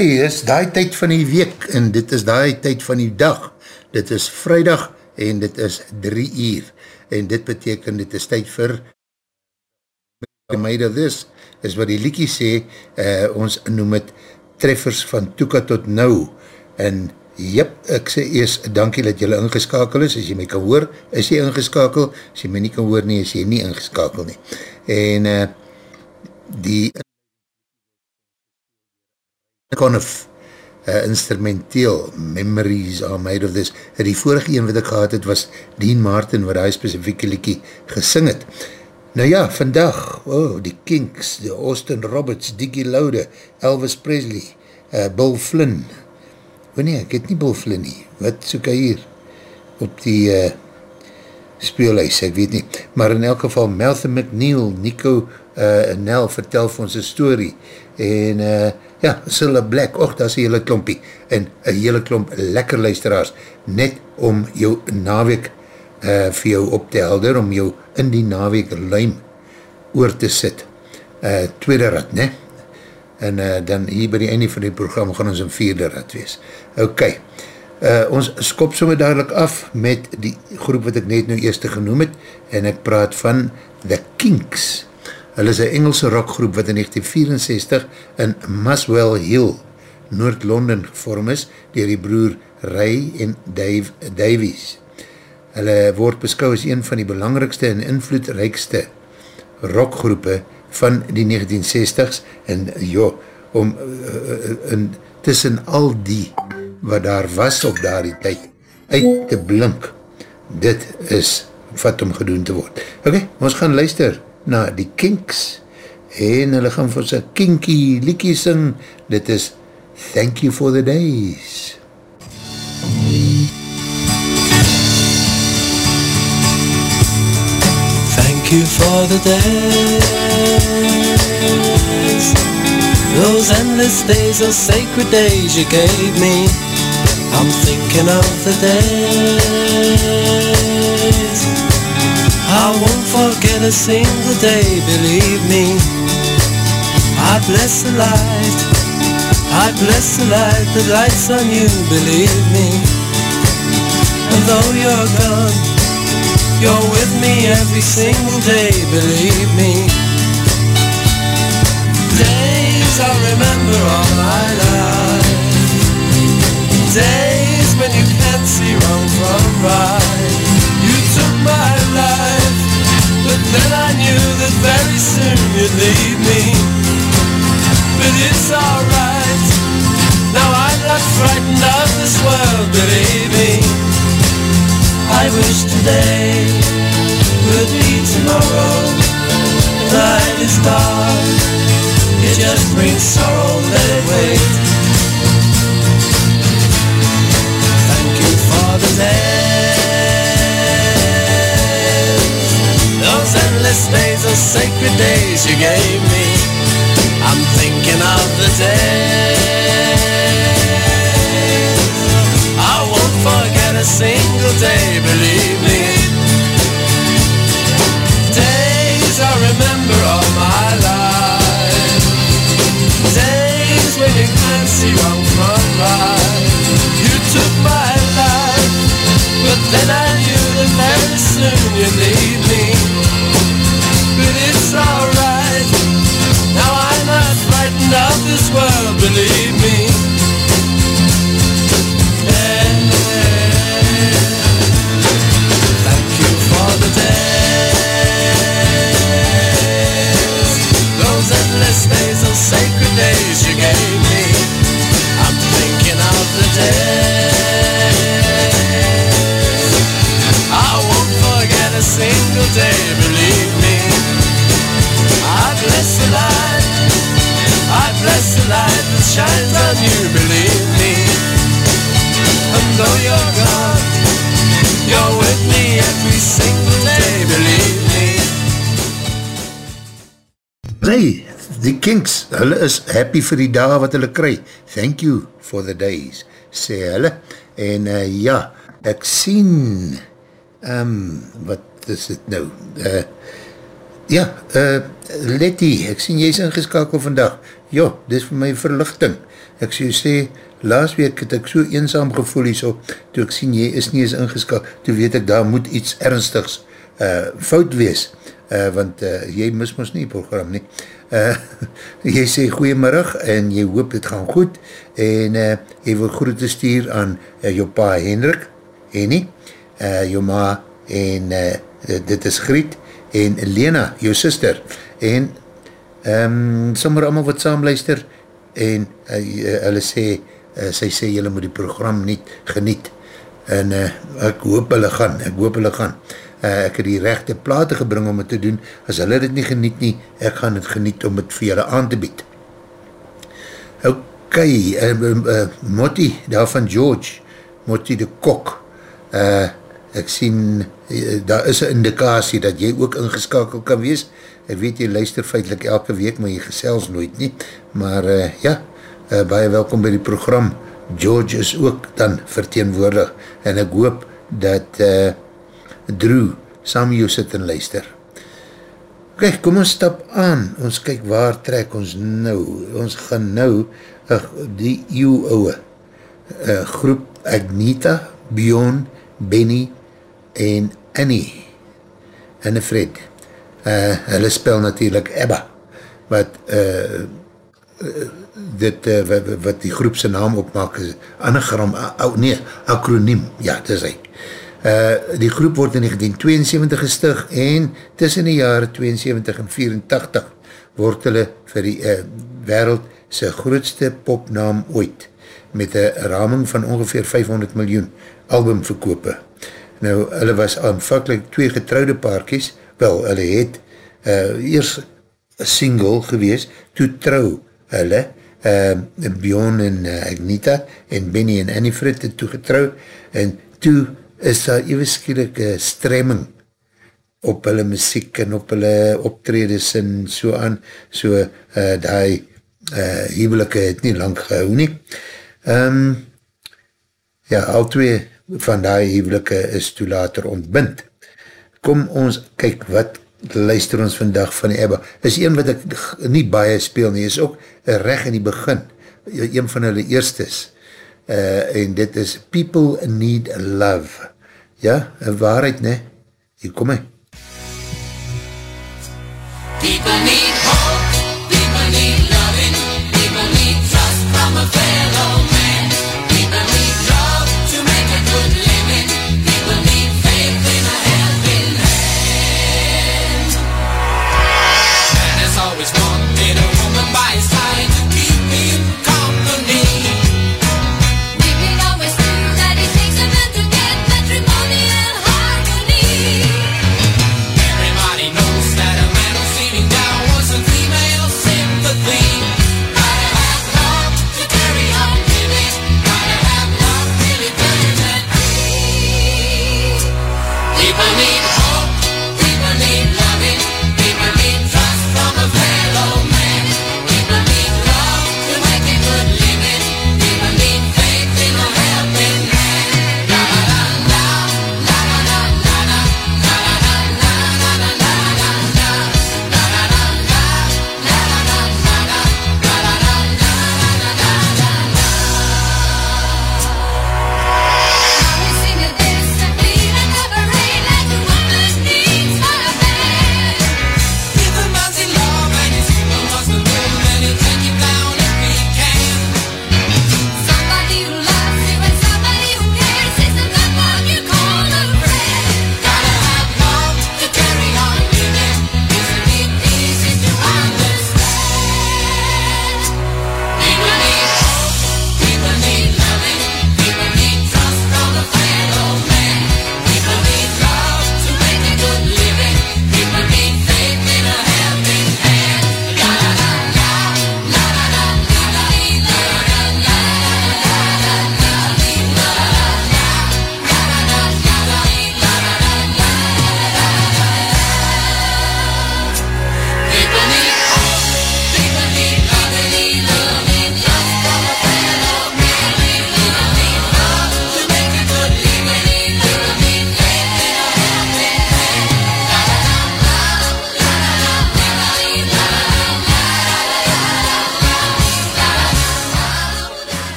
Hy is die tyd van die week en dit is die tyd van die dag. Dit is vrijdag en dit is drie uur en dit beteken dit is tyd vir meid of this is wat die liekie sê uh, ons noem het treffers van toeka tot nou. En jyp, ek sê eers dankie dat jylle ingeskakel is, as jy my kan hoor is jy ingeskakel, as jy my nie kan hoor nie is jy nie ingeskakel nie. En uh, die Conniff uh, instrumenteel Memories are made of this. En die vorige een wat ek gehad het was Dean Martin wat die specifieke liekie gesing het. Nou ja, vandag oh, die Kinks, die Austin Roberts Dickie Laude, Elvis Presley uh, Bill Flynn. O nee, ek het nie Bill Flynn nie. Wat soek hy hier op die uh, speelhuis, ek weet nie. Maar in elk geval Malcolm McNeil Nico uh, Nel vertel vir ons een story. En uh, ja, Silla Black, och, dat is een hele klompie, en een hele klomp lekker luisteraars, net om jou naweek uh, vir jou op te helder, om jou in die naweek luim oor te sit. Uh, tweede rad, ne? En uh, dan hier by die einde van die program gaan ons een vierde rad wees. Ok, uh, ons skop somme dadelijk af met die groep wat ek net nou eerste genoem het, en ek praat van The Kinks. Hulle is een Engelse rockgroep wat in 1964 in Muswell Hill, Noord-London gevorm is, dier die broer Ray en Dave Davies. Hulle word beskou as een van die belangrikste en invloedrijkste rockgroepe van die 1960s en jo, om uh, in, tussen al die wat daar was op daar die tyd uit te blink, dit is wat om gedoen te word. Ok, ons gaan luister na die Kinks en hulle gaan vir sy kinky liekie sing, dit is Thank You For The Days. Thank you for the days. Those endless days, those sacred days you gave me. I'm thinking of the days I won't forget a single day, believe me. I bless the light, I bless the light that lights on you, believe me. And though you're gone, you're with me every single day, believe me. Days I remember all my life. Days when you can't see wrong from right. Then I knew that very soon you'd leave me. But it's alright. Now I'm not frightened of this world, believe me. I wish today would be tomorrow. Night is dark. It just brings sorrow, let it wait. Thank you for the day endless days of sacred days you gave me. I'm thinking of the days. I won't forget a single day, believe me. Days I remember all my life. Days when you can't see wrong from right. You took my life, but then I knew that very soon you'd leave me hulle is happy vir die dag wat hulle kry. Thank you for the days, sê hulle. En uh, ja, ek sien, um, wat is dit nou? Uh, Ja, uh, Letty, ek sien jy is ingeskakel vandag. Ja, dit is vir my verlichting. Ek sê, sê, laas week het ek so eenzaam gevoel hier so, toe ek sien jy is nie eens ingeskakel, toe weet ek, daar moet iets ernstigs uh, fout wees, uh, want uh, jy mis ons nie program nie. Uh, jy sê goeiemiddag en jy hoop dit gaan goed en uh, jy wil groete stuur aan uh, jou pa Hendrik, Henny, uh, jou ma en uh, dit is Griet, en Lena, jou sister, en um, sommer allemaal wat saamluister, en uh, hulle sê, uh, sy sê, julle moet die program niet geniet, en uh, ek hoop hulle gaan, ek hoop hulle gaan, uh, ek het die rechte plate gebring om het te doen, as hulle dit nie geniet nie, ek gaan het geniet om het vir julle aan te bied. Ok, uh, uh, uh, Motti, daar van George, Motti de Kok, uh, ek sien, Eh, daar is een indikatie dat jy ook ingeskakeld kan wees. Ek weet jy luister feitlik elke week, maar jy gesels nooit nie. Maar uh, ja, uh, baie welkom by die program. George is ook dan verteenwoordig en ek hoop dat uh, Drew saam jou sit en luister. Kijk, kom ons stap aan. Ons kyk waar trek ons nou. Ons gaan nou uh, die eeuw ouwe uh, groep Agnita, Bjorn, Benny en Annie en Fred. Uh, hulle spel natuurlijk Ebba, wat uh, dit, uh, wat, wat die groepse naam opmaak is, anagram, uh, nee, akroniem, ja, dit is hy. Uh, die groep word in 1972 gestig en tussen die jare 72 en 84 word hulle vir die uh, wereld sy grootste popnaam ooit met een raming van ongeveer 500 miljoen albumverkope. Nou, hulle was aanvankelijk twee getrouwde paarkies, wel, hulle het uh, eers single gewees, toe trouw hulle, uh, Bjorn en uh, Agnita, en Benny en Annifred het toe getrouw, en toe is daar eeuweskierlijke stremming op hulle muziek en op hulle optredes en so aan, so uh, die uh, huwelike het nie lang gehou nie. Um, ja, al twee van die huwelike is toe later ontbind. Kom ons kyk wat luister ons vandag van die Ebba. Is een wat ek nie baie speel nie, is ook recht in die begin, een van hulle eerstes, uh, en dit is People Need Love. Ja, een waarheid, ne? Hier kom hy. People need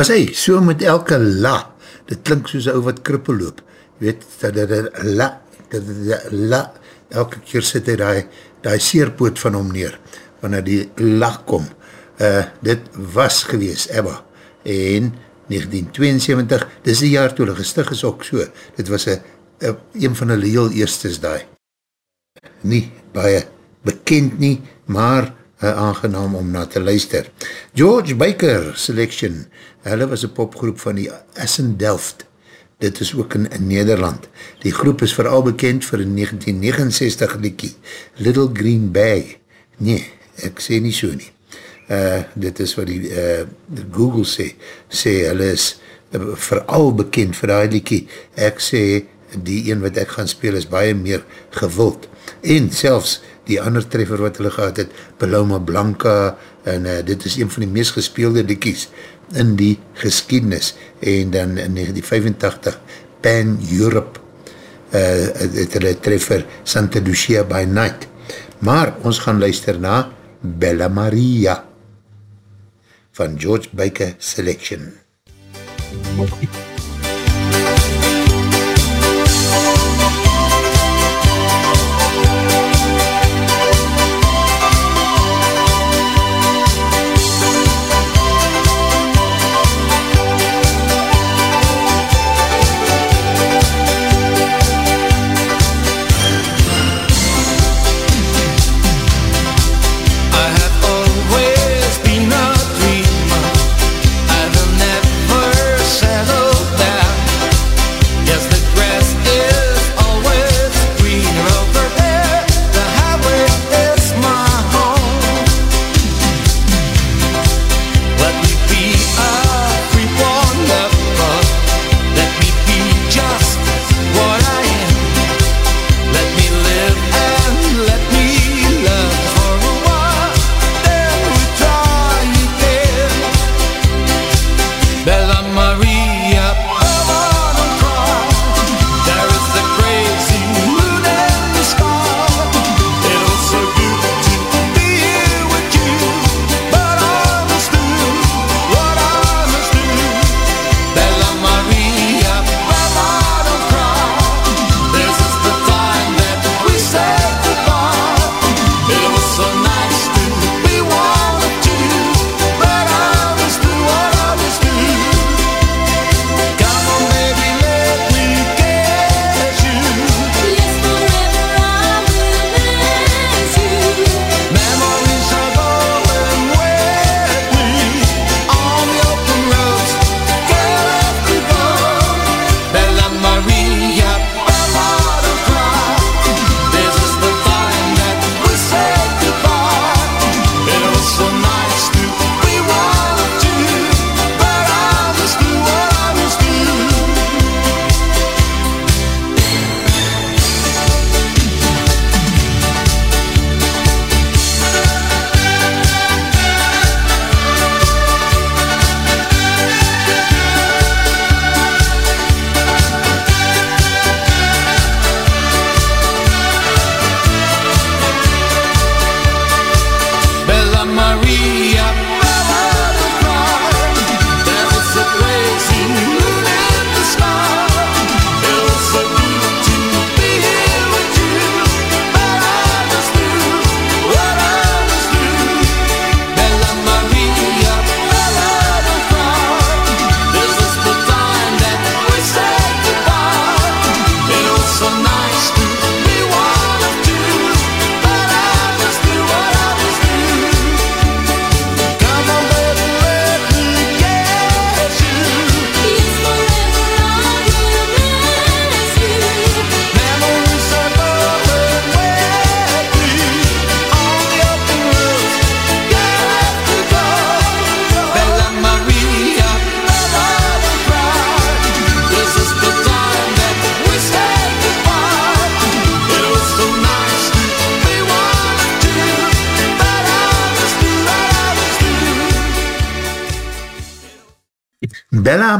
As hy, so met elke la, dit klink soos ou wat krippel loop, weet, dat dit la, dat dit la, elke keer sit hy die, die seerpoot van hom neer, wanneer die la kom. Uh, dit was gewees, Ebba, en 1972, dit is die jaar toe hulle gestig is ook so, dit was a, een van hulle heel eerstes daai. Nie baie bekend nie, maar uh, aangenaam om na te luister. George Baker Selection, hulle was een popgroep van die Essen Delft, dit is ook in, in Nederland. Die groep is vooral bekend vir een 1969 liekie, Little Green Bag. Nee, ek sê nie so nie. Uh, dit is wat die uh, Google sê, sê hulle is uh, vooral bekend vir die liekie. Ek sê, die een wat ek gaan speel is baie meer gewild. En selfs die ander treffer wat hulle gehad het, Paloma Blanca, en uh, dit is een van die meest gespeelde dikkies in die geskiednis, en dan in 1985, Pan Europe, uh, het hulle treffer Santa Lucia by Night. Maar ons gaan luister na Bella Maria van George Baker Selection. MUZIEK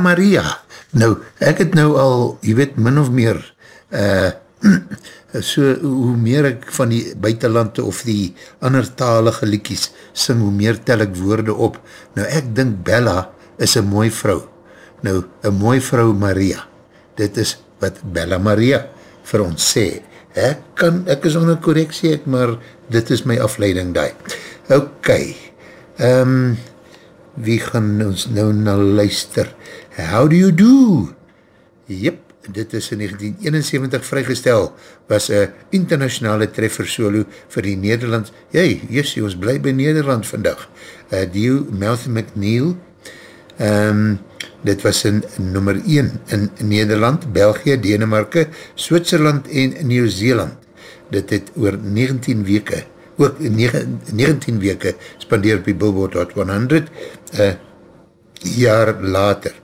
Maria. Nou, ek het nou al, jy weet, min of meer, uh, so, hoe meer ek van die buitenlande of die ander talige liekies sing, hoe meer tel ek woorde op. Nou, ek dink Bella is een mooi vrou. Nou, een mooi vrou Maria, dit is wat Bella Maria vir ons sê. Ek, kan, ek is onder correctie, maar dit is my afleiding daar. Ok, um, wie gaan ons nou na luister? How do you do? Jep, dit is in 1971 vrygestel, was een internationale treffer solo vir die Nederland, jy, jessie, ons bly by Nederland vandag, uh, Dio Malcolm McNeil, um, dit was in nummer 1 in Nederland, België, Denemarke, Switserland en Nieuw-Zeeland. Dit het oor 19 weke, ook 19 weke spandeer op die Billboard Hot 100, uh, jaar later.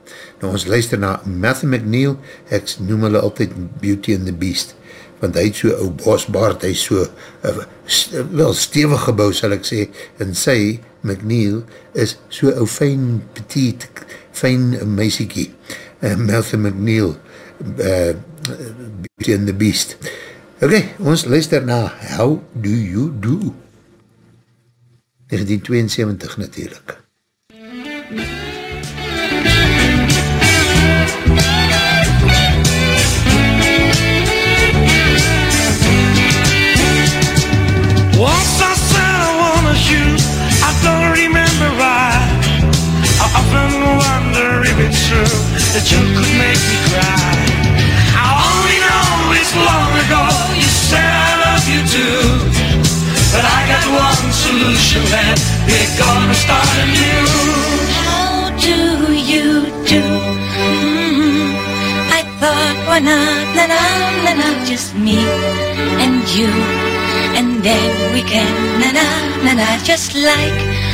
Nou ons luister na Matthew McNeil, ek noem hulle altyd Beauty and the Beast, want hy het so ou bosbaard, hy is so uh, st wel stevig gebouw sal ek sê, en sy, McNeil, is so ou fijn, petit, fijn meisiekie. Uh, Matthew McNeil, uh, Beauty and the Beast. Ok, ons luister na How Do You Do? 1972 natuurlijk. True that you could make me cry. I only know it's long ago you said I love you too. But I got one solution left, we're gonna start anew. How do you do? Mm-hmm. I thought, why not, na na na na, just me and you, and then we can na na na na, just like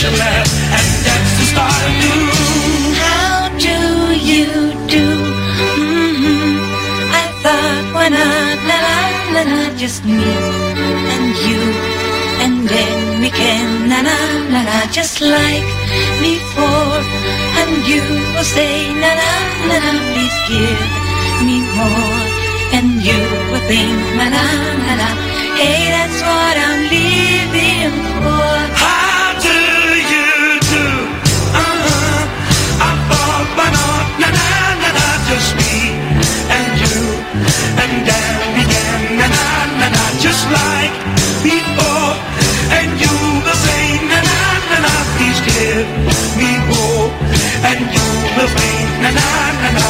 Solution left And that's to start anew How do you do? Mm-hmm. I thought, why not, na na na just me and you, and then we can na na na na, just like before. And you will say, na na na na, please give me more. And you will think, na na na na, hey, that's what I'm living for. How And then began na na na na Just like before And you will say na na na na And you will think na na na na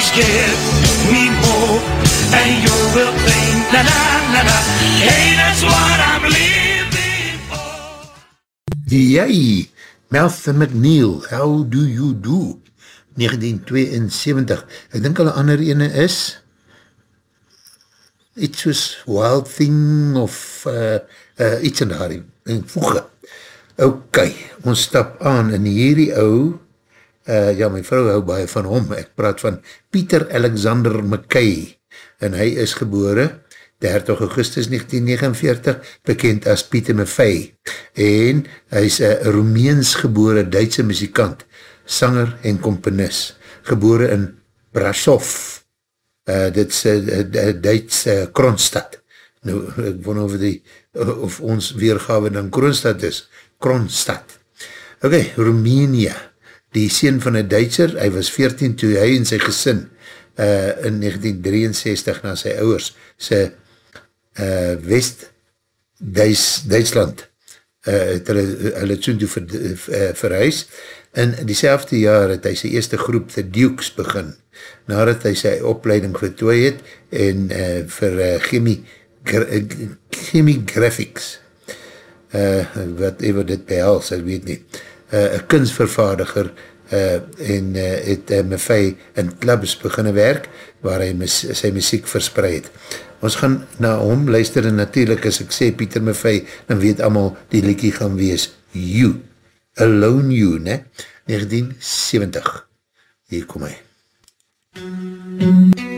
Please give me more And you will think na na na na Hey, that's what I'm living for Jy, Malcolm McNeil, How Do You Do? 1972. Ek dink hulle ander ene is iets soos Wild Thing of uh, uh, iets in daar, in voege. Ok, ons stap aan in hierdie ou, uh, ja my vrou hou baie van hom, ek praat van Pieter Alexander McKay, en hy is gebore 30 augustus 1949, bekend as Pieter Maffei, en hy is een Roemeens gebore Duitse muzikant, sanger en komponis, gebore in Brasov, uh, dit is uh, Duits uh, Kronstad, Nou, ek wonder of, die, of ons weergawe dan Kroonstad is. Kronstad. Ok, Roemenia. Die sien van een Duitser, hy was 14 toe hy en sy gesin uh, in 1963 na sy ouwers sy uh, West-Duitsland uh, het hulle, hulle toen toe ver, uh, verhuis. In die selfde jaar het hy sy eerste groep The Dukes begin, nadat hy sy opleiding vertooi het en uh, vir uh, chemie, gra, chemie graphics, uh, wat even dit behels, ek weet nie, uh, een kunstvervaardiger uh, en uh, het uh, Maffei in clubs beginne werk, waar hy mis, sy muziek verspreid. Ons gaan na hom luister en natuurlijk as ek sê Pieter Maffei, dan weet allemaal die liekie gaan wees You, Alone You, ne? 1970. Hier kom hy. MUZIEK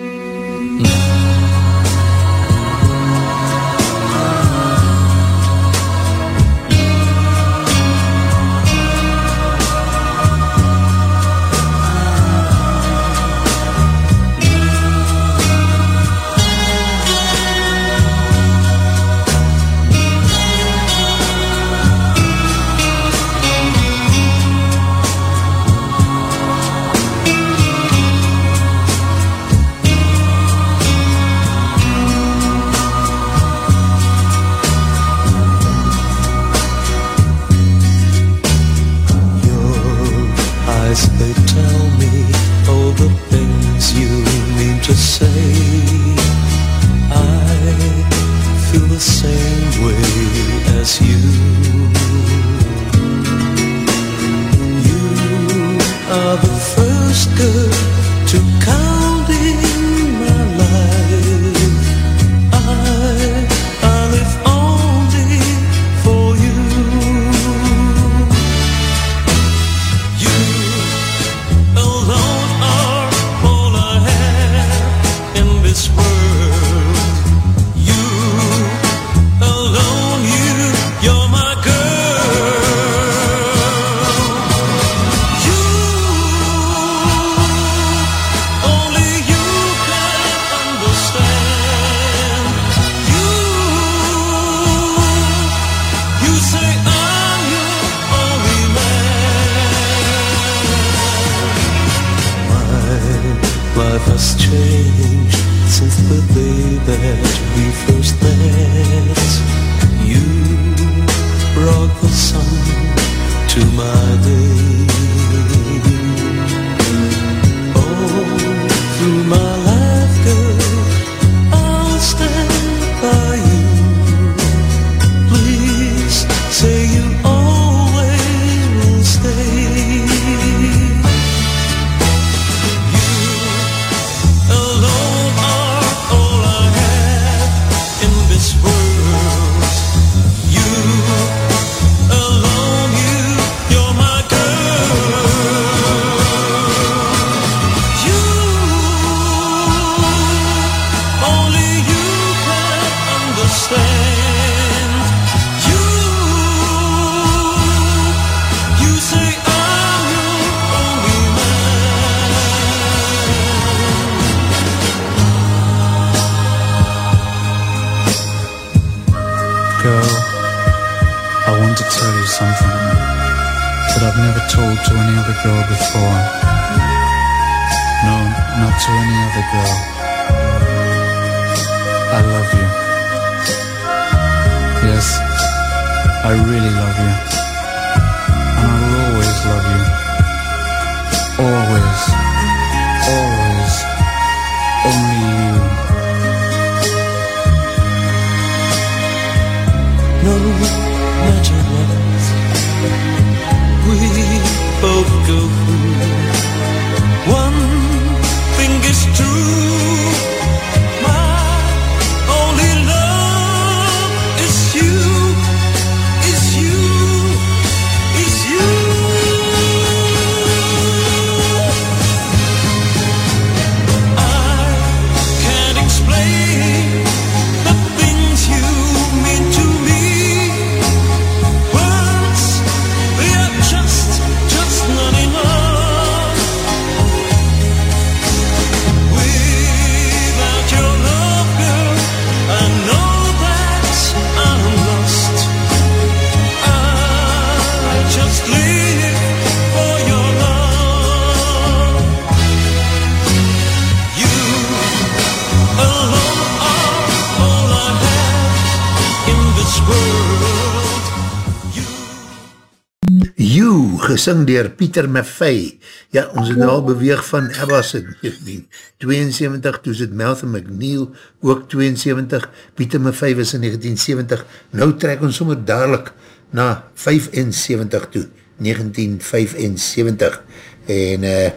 gesing dier Pieter Maffei. Ja, ons het nou al beweeg van Abbas in 1972, toe het Malcolm McNeil, ook 72, Pieter Maffei was in 1970, nou trek ons sommer dadelijk na 75 toe, 1975, en uh,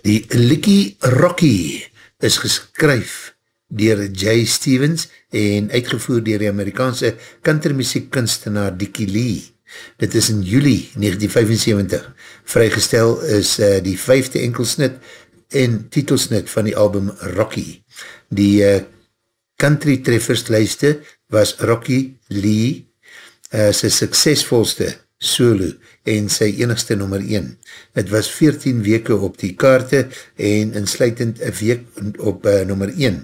die Licky Rocky is geskryf dier Jay Stevens en uitgevoer dier die Amerikaanse countrymusiek kunstenaar Dickie Lee. Dit is in juli 1975. Vrygestel is uh, die vijfde enkelsnit en titelsnit van die album Rocky. Die uh, country treffers lijste was Rocky Lee, uh, sy suksesvolste solo en sy enigste nummer 1. Het was 14 weke op die kaarte en insluitend een week op uh, nummer 1.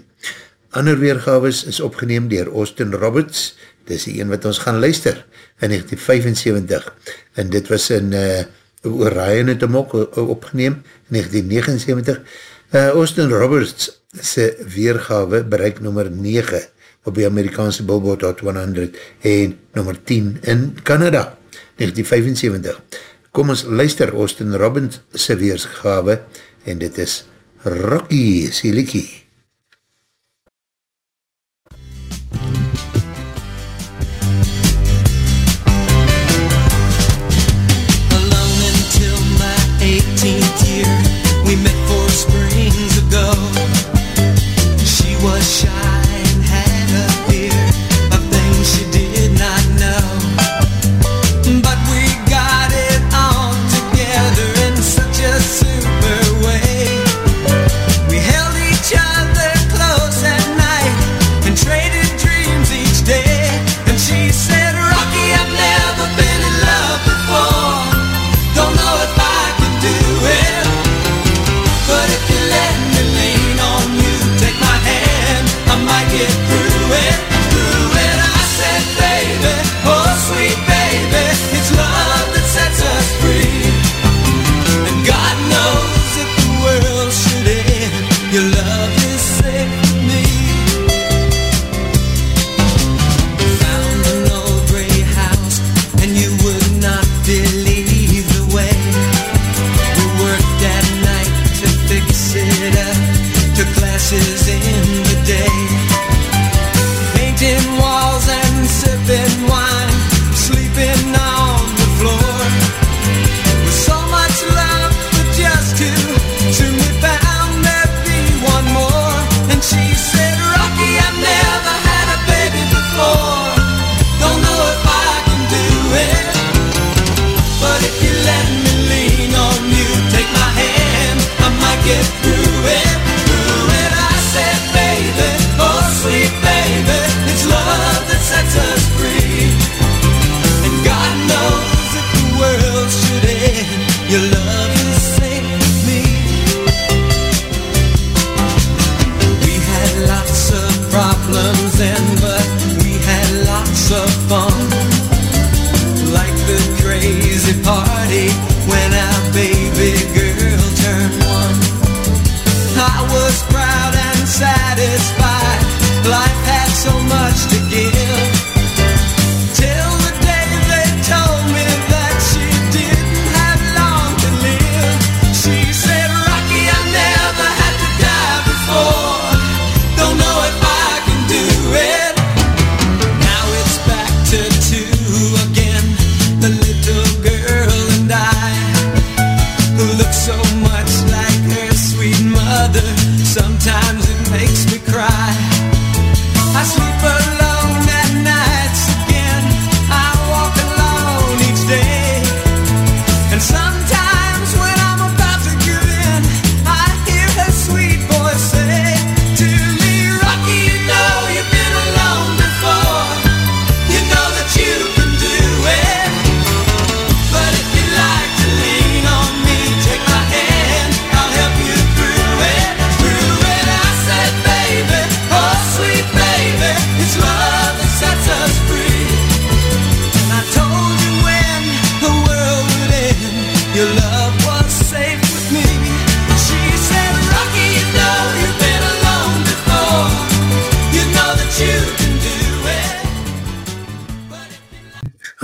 Ander weergaves is opgeneem dier Austin Roberts, dis die een wat ons gaan luister, in 1975, en dit was in uh, Orion het hem ook opgeneem, in 1979. Uh, Austin Roberts sy weergave bereik nummer 9 op die Amerikaanse Billboard Hot 100 en nummer 10 in Canada, 1975. Kom ons luister Austin Roberts sy weergave, en dit is Rocky Siliki.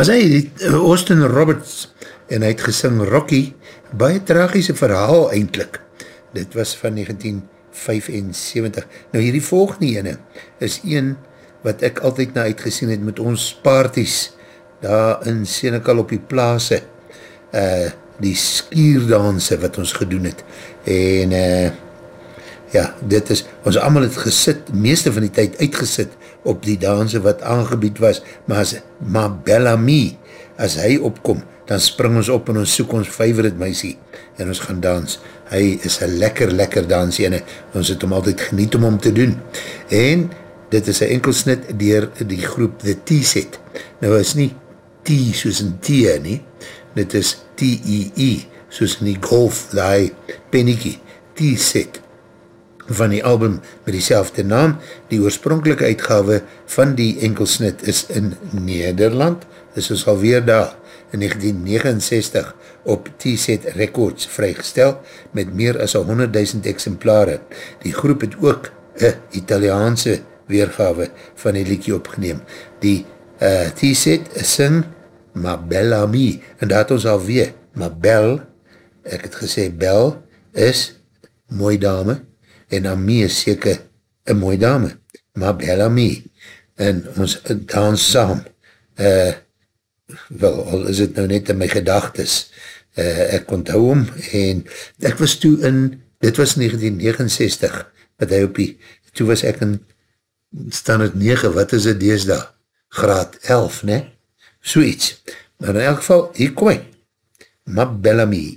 As hy, Austin Roberts en hy het gesing Rocky, baie tragiese verhaal eindelijk. Dit was van 1975. Nou hierdie volgende ene is een wat ek altyd na uitgesien het met ons parties daar in Senekal op die plaas uh, die skierdanse wat ons gedoen het en uh, ja, dit is, ons allemaal het gesit, meeste van die tyd uitgesit op die danse wat aangebied was, maar as Ma Bellamy, as hy opkom, dan spring ons op en ons soek ons favorite meisie en ons gaan dans. Hy is een lekker, lekker dans ene. Ons het om altyd geniet om om te doen. En dit is een enkelsnit dier die groep The T-Set. Nou is nie T soos in T nie, dit is T-E-E, -E, soos in die golf, die penniekie, T-Set van die album met die naam. Die oorspronkelike uitgave van die enkelsnit is in Nederland, is ons alweer daar in 1969 op T-Set Records vrygestel met meer as 100.000 exemplare. Die groep het ook een Italiaanse weergave van die liedje opgeneem. Die uh, T-Set sing Ma Bella Mi en dat ons alweer, Ma Bell, ek het gesê Bell is mooi dame en Ami is seker een mooi dame. Ma Bella Mi en ons dans saam. Uh, wel, al is het nou net in my gedagtes, uh, ek onthou hom, en ek was toe in, dit was 1969, wat hy op die, toe was ek in standaard 9, wat is het dees daar? Graad 11, ne? So iets. Maar in elk geval, hier kom hy. Ma Bellamy.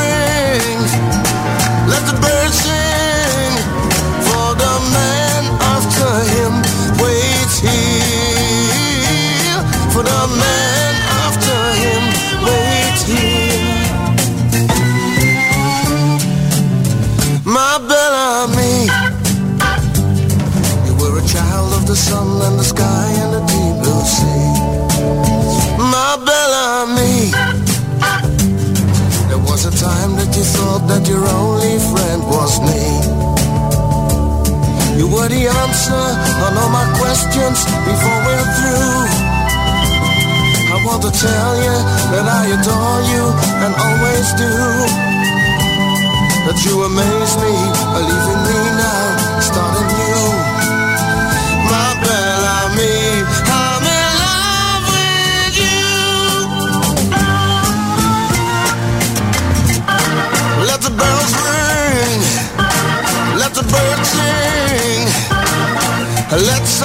the sun and the sky and the deep blue sea. My Bellamy There was a time that you thought that your only friend was me. You were the answer on all my questions before we're through I want to tell you that I adore you and always do. That you amaze me, by leaving me now, starting new. Let's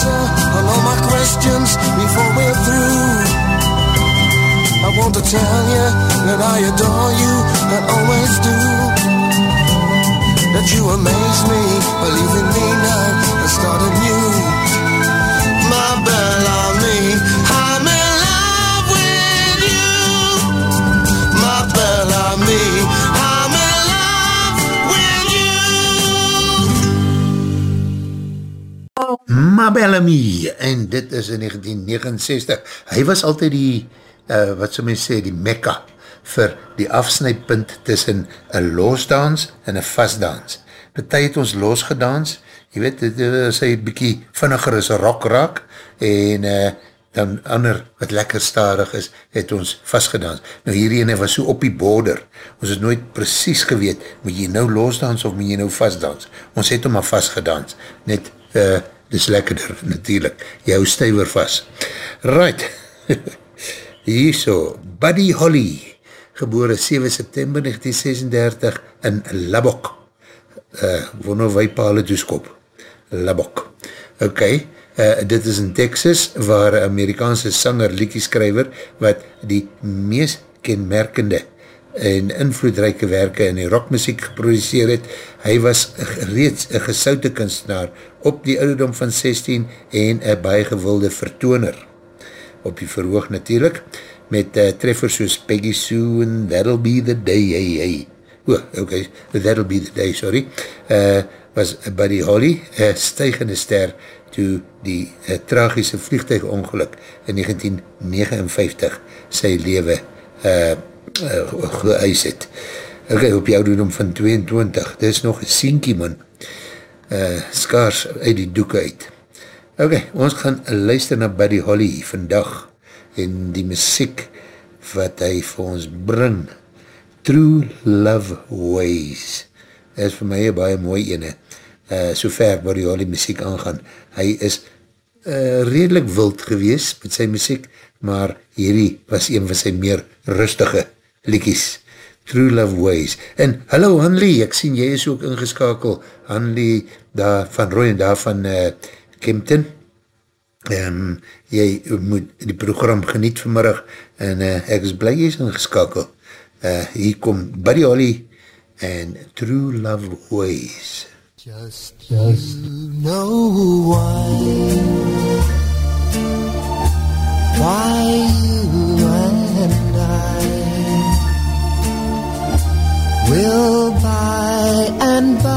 answer on all my questions before we're through. I want to tell you that I adore you and always do. That you amaze me, believe in me now and start anew. Mabellamy, en dit is in 1969. Hy was altyd die, uh, wat so mens sê, die mekka vir die afsnijpunt tussen een losdans en een vastdans. Partij het ons losgedans, jy weet, dit is hy bykie vinniger as rock raak, en uh, dan ander wat lekker stadig is, het ons vastgedans. Nou hierdie was so op die border, ons het nooit precies geweet, moet jy nou losdans of moet jy nou vastdans? Ons het hom maar vastgedans, net, uh, dis lekkerder natuurlijk, jy hou stuiver vast. Right, hier so, Buddy Holly, geboore 7 september 1936 in Labok, uh, wonder wij pale toeskop, Labok, ok, uh, dit is in Texas, waar Amerikaanse sanger, liekieskrijver, wat die meest kenmerkende en invloedrijke werke in die rockmuziek geproduceer het. Hy was reeds een gesoute kunstenaar op die ouderdom van 16 en een baie gewilde vertooner. Op die verhoog natuurlijk, met uh, treffers soos Peggy Sue en That'll Be The Day, hey, hey. O, oh, ok, That'll Be The Day, sorry. Uh, was Buddy Holly, een stijgende ster, toe die uh, tragische vliegtuigongeluk in 1959 sy lewe uh, geëis het. Ok, op jou doen om van 22, dit is nog een sienkie man, uh, skaars uit die doek uit. Ok, ons gaan luister na Buddy Holly vandag en die muziek wat hy vir ons bring. True Love Ways. Dit is vir my een baie mooi ene. Uh, so ver die Holly muziek aangaan. Hy is uh, redelijk wild gewees met sy muziek, maar hierdie was een van sy meer rustige liekies. True Love Ways. En hallo Hanley, ek sien jy is ook ingeskakel. Hanley daar van Roy en daar van uh, Kempton. Um, jy moet die program geniet vanmiddag en uh, ek is blij jy is ingeskakel. Uh, hier kom Buddy Holly en True Love Ways. Just, just know why Why you Will by and by.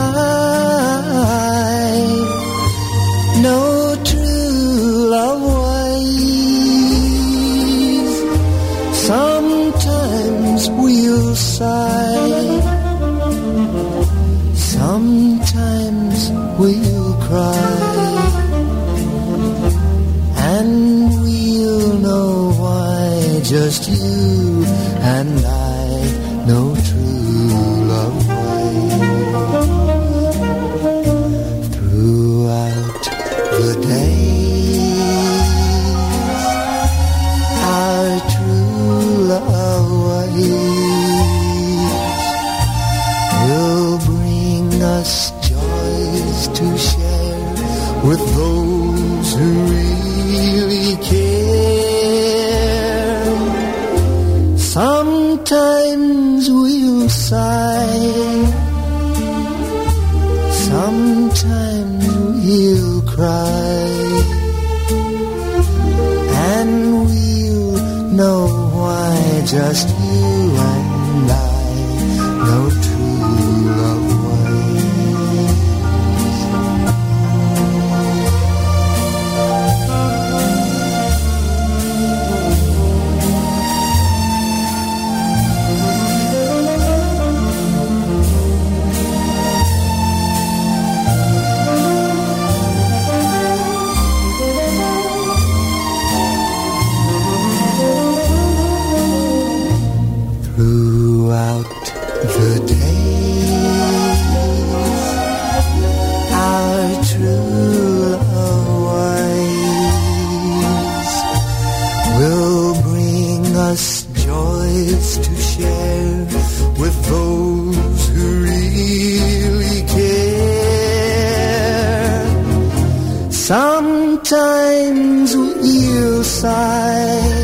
Know true love ways Sometimes we'll sigh. Sometimes we'll cry. And we'll know why Just you and I just you Sometimes we'll sigh.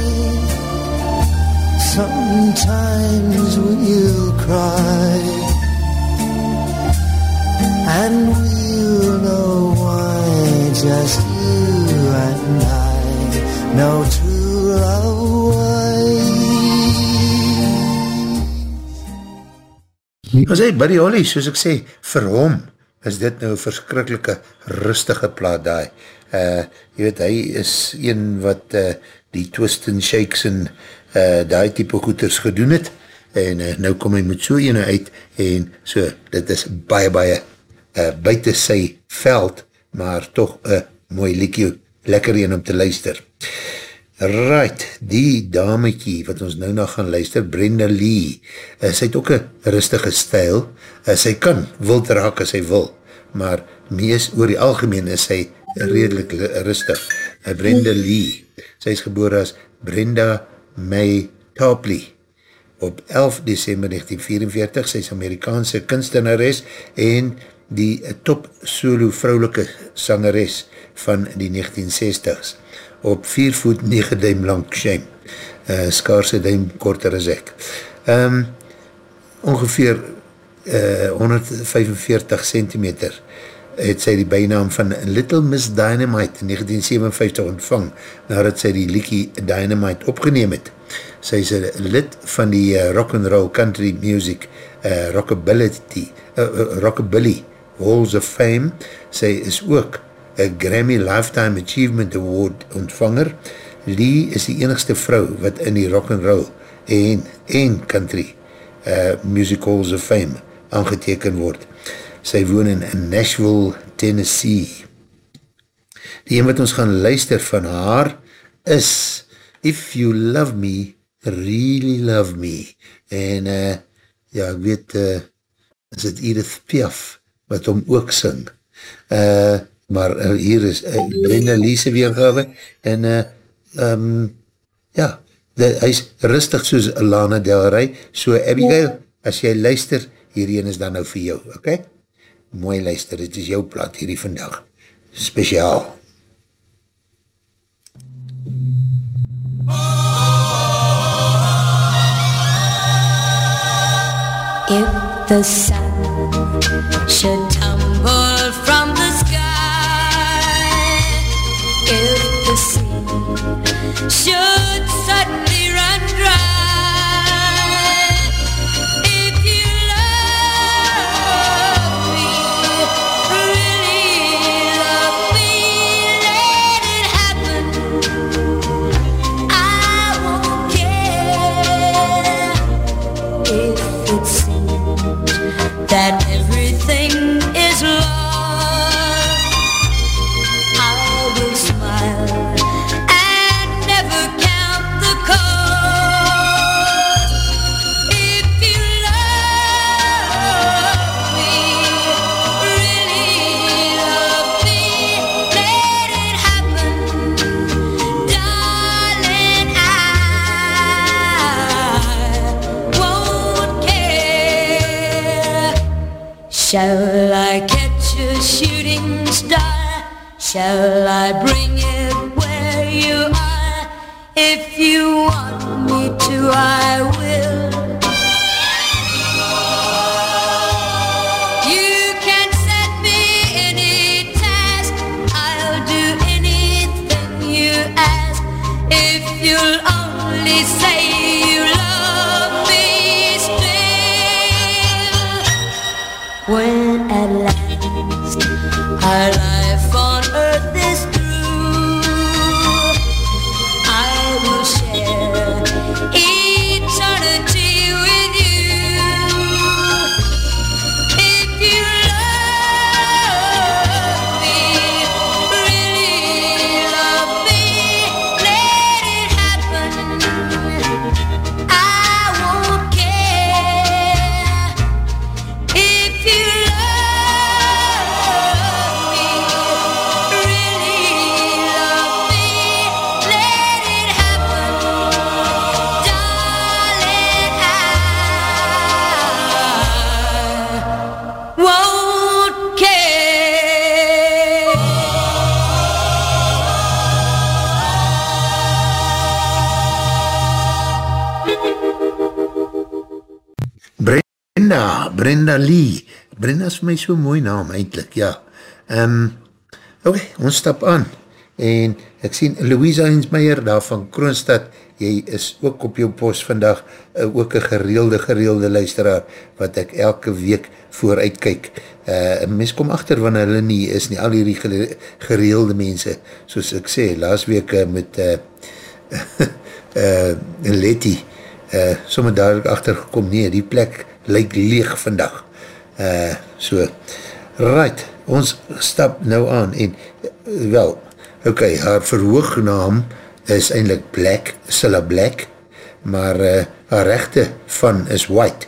Sometimes we'll cry And we'll know why Just you and I Know true love ways As hy, Buddy Holly, soos ek sê, vir hom is dit nou een verskrikkelike rustige plaat daai. Uh, jy weet, hy is een wat uh, die twist and shakes en uh, die type goeders gedoen het, en uh, nou kom hy met so ene uit, en so, dit is baie, baie uh, buiten sy veld, maar toch een mooi liekie, lekker een om te luister. Right, die damekie wat ons nou nog gaan luister, Brenda Lee, uh, sy het ook een rustige stijl, uh, sy kan wild raak as sy wil, maar mees oor die algemeen is sy redelijk rustig. Uh, Brenda Lee, sy is geboor as Brenda May Topley, op 11 december 1944, sy is Amerikaanse kunstenares en die top solo vrouwelike sangeres van die 1960s op 4 voet 9 duim lang shame, uh, skaarse duim korter as ek. Um, ongeveer uh, 145 centimeter het sy die bijnaam van Little Miss Dynamite in 1957 ontvang, nadat sy die liekie Dynamite opgeneem het. Sy is een lid van die uh, rock and roll country music uh, rockabilly, uh, uh, rockabilly Halls of Fame. Sy is ook een Grammy Lifetime Achievement Award ontvanger. Lee is die enigste vrou wat in die rock and roll en, en country uh, Music Halls of Fame aangeteken word. Sy woon in, Nashville, Tennessee. Die een wat ons gaan luister van haar is If You Love Me, Really Love Me. En uh, ja, ek weet, uh, is het Edith Piaf wat hom ook sing. Uh, maar uh, hier is uh, Brenda Lise weergave en uh, um, ja, de, hy is rustig soos Lana Del Rey, so Abigail, as jy luister, hierheen is dan nou vir jou, ok? Mooi luister, dit is jou plaat hierdie vandag, speciaal. If the sun should tumble from the sky, if the sea should Shall I catch a shooting star? Shall Brenda, Lee. Brenda is my so mooi naam eindelijk, ja. Um, Oké, okay, ons stap aan. en ek sien Louise Einsmeier daar van Kroonstad, jy is ook op jou post vandag, uh, ook een gereelde, gereelde luisteraar, wat ek elke week vooruit kyk. Uh, mens kom achter wanneer hulle nie is nie, al hierdie gereelde mense, soos ek sê, laas week uh, met uh, uh, Letty, uh, sommer daar achter gekom, nee, die plek lyk leeg vandag. Uh, so, right, ons stap nou aan, en, wel, ok, haar verhoognaam, is eindelijk Black, Cilla Black, maar uh, haar rechte van is White.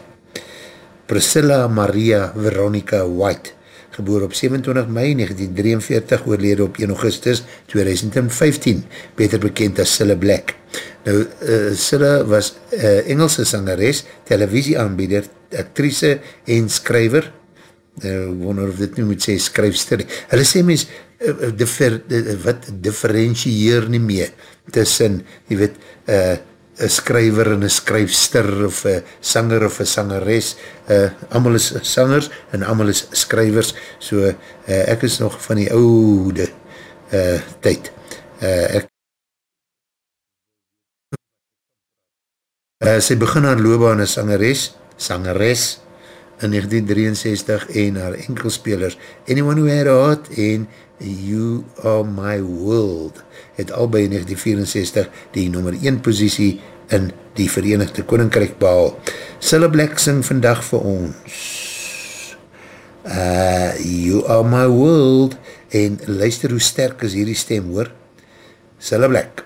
Priscilla Maria Veronica White, geboor op 27 mei 1943, oorlede op 1 augustus 2015, beter bekend as Cilla Black. Nou, uh, Cilla was uh, Engelse sangeres, televisieaanbieder, actrice en skryver, uh, wonder of dit nu moet sê, skryfster. Hulle sê mens, uh, differ, uh, wat differentieer nie meer, tussen, jy weet, uh, een skryver en een skryfster, of een sanger of een sangeres, uh, allemaal is sangers, en allemaal is skrywers, so uh, ek is nog van die oude uh, tyd. Uh, ek Uh, sy begin haar loopbaan as sangeres, sangeres in 1963 en haar enkelspelers Anyone Who Had a Heart en You Are My World het al by 1964 die nummer 1 posiesie in die Verenigde Koninkrijk behal. Sille Black sing vandag vir ons uh, You Are My World en luister hoe sterk is hierdie stem hoor. Sille Black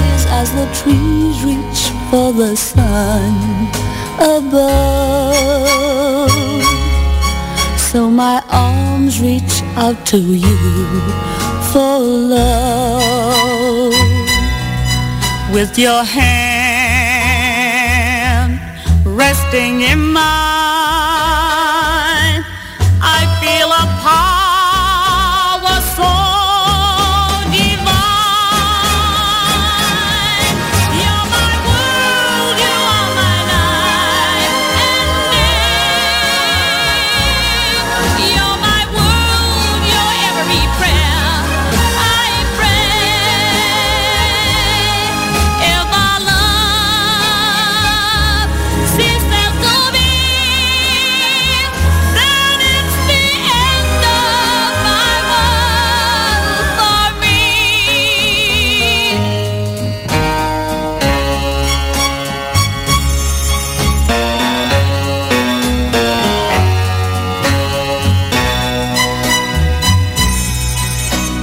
as the trees reach for the sun above. So my arms reach out to you for love. With your hand resting in mine,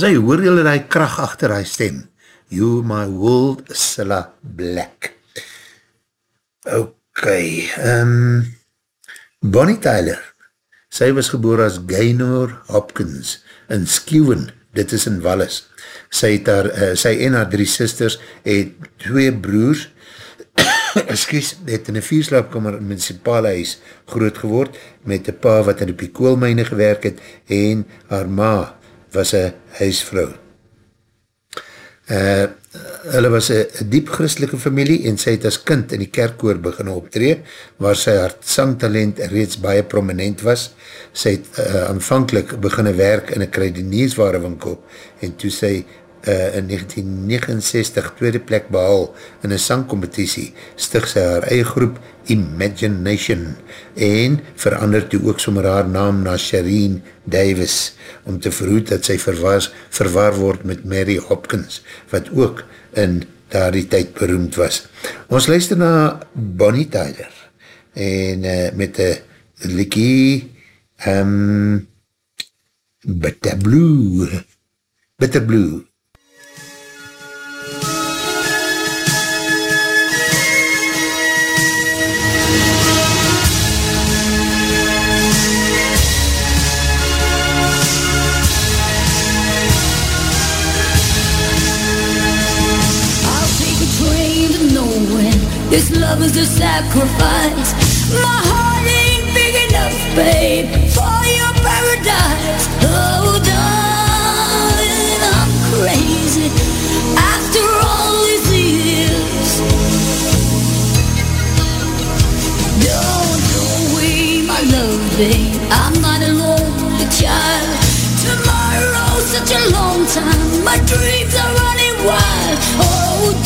As hy hoor julle die kracht achter hy stem, You My World Silla Black. Ok, um, Bonnie Tyler, sy was geboor as Gaynor Hopkins in Skewen, dit is in Wallis. Sy, het haar, uh, sy en haar drie sisters het twee broers, excuse, het in een vierslaapkamer municipale huis groot geword, met een pa wat in die koolmijne gewerk het, en haar ma, was een huisvrou. Uh, hulle was een diep christelike familie en sy het as kind in die kerkkoor begin optree, waar sy haar sangtalent reeds baie prominent was. Sy het uh, aanvankelijk beginne werk in een kruidenierswarewinkel en toe sy uh, in 1969 tweede plek behal in een sangcompetitie, stig sy haar eie groep Imagination en verander toe ook sommer haar naam na Shireen Davis om te verhoed dat sy verwaas, verwaar word met Mary Hopkins wat ook in daardie tyd beroemd was. Ons luister na Bonnie Tyler en uh, met een likkie um, Bitter Blue Bitter Blue This love is a sacrifice. My heart ain't big enough, babe, for your paradise. Oh, darling, I'm crazy. After all these years, don't throw away my love, babe. I'm not a lonely child. Tomorrow's such a long time. My dreams are running wild. Oh,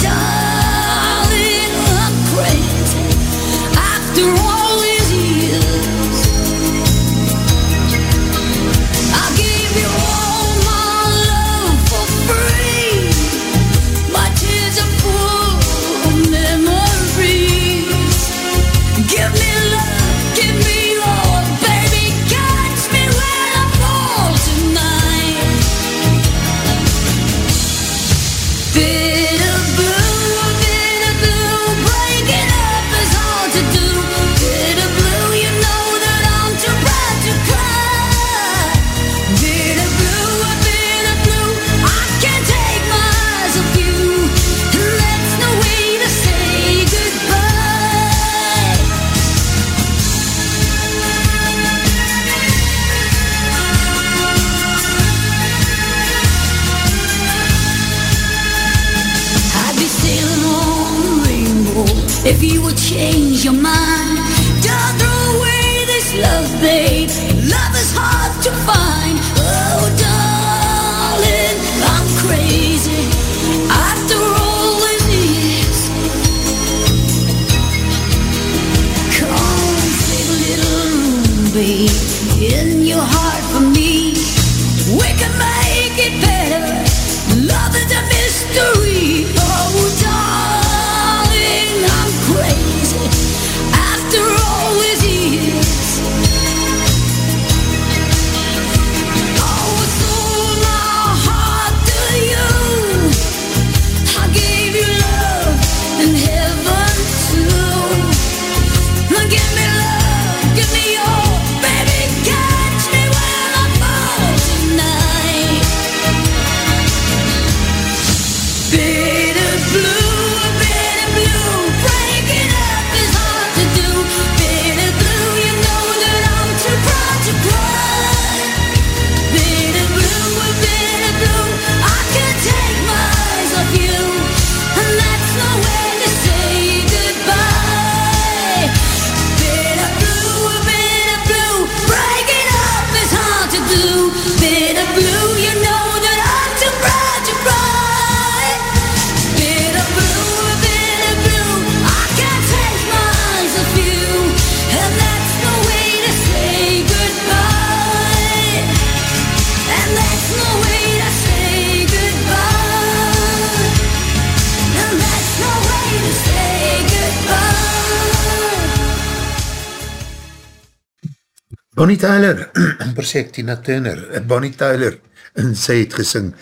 Tyler, amper sê ek Tina Turner, eh, Bonnie Tyler, en sy het gesing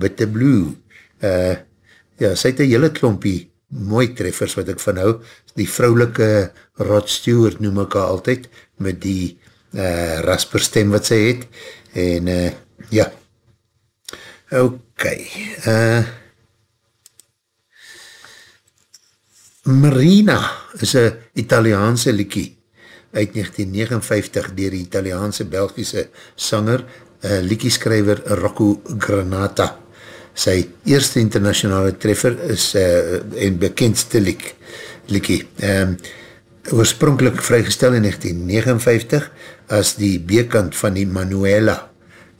Bitter Blue. Uh, ja, sy het een hele klompie mooi treffers wat ek van hou. Die vrouwelike Rod Stewart noem ek haar altyd, met die uh, rasper stem wat sy het. En uh, ja, ok. Uh, Marina is een Italiaanse liekie uit 1959 dier die Italiaanse Belgische sanger uh, liekieskrijver Rocco Granata. Sy eerste internationale treffer is uh, en bekendste liek, liekie. Um, oorspronkelijk vrygestel in 1959 as die B-kant van die Manuela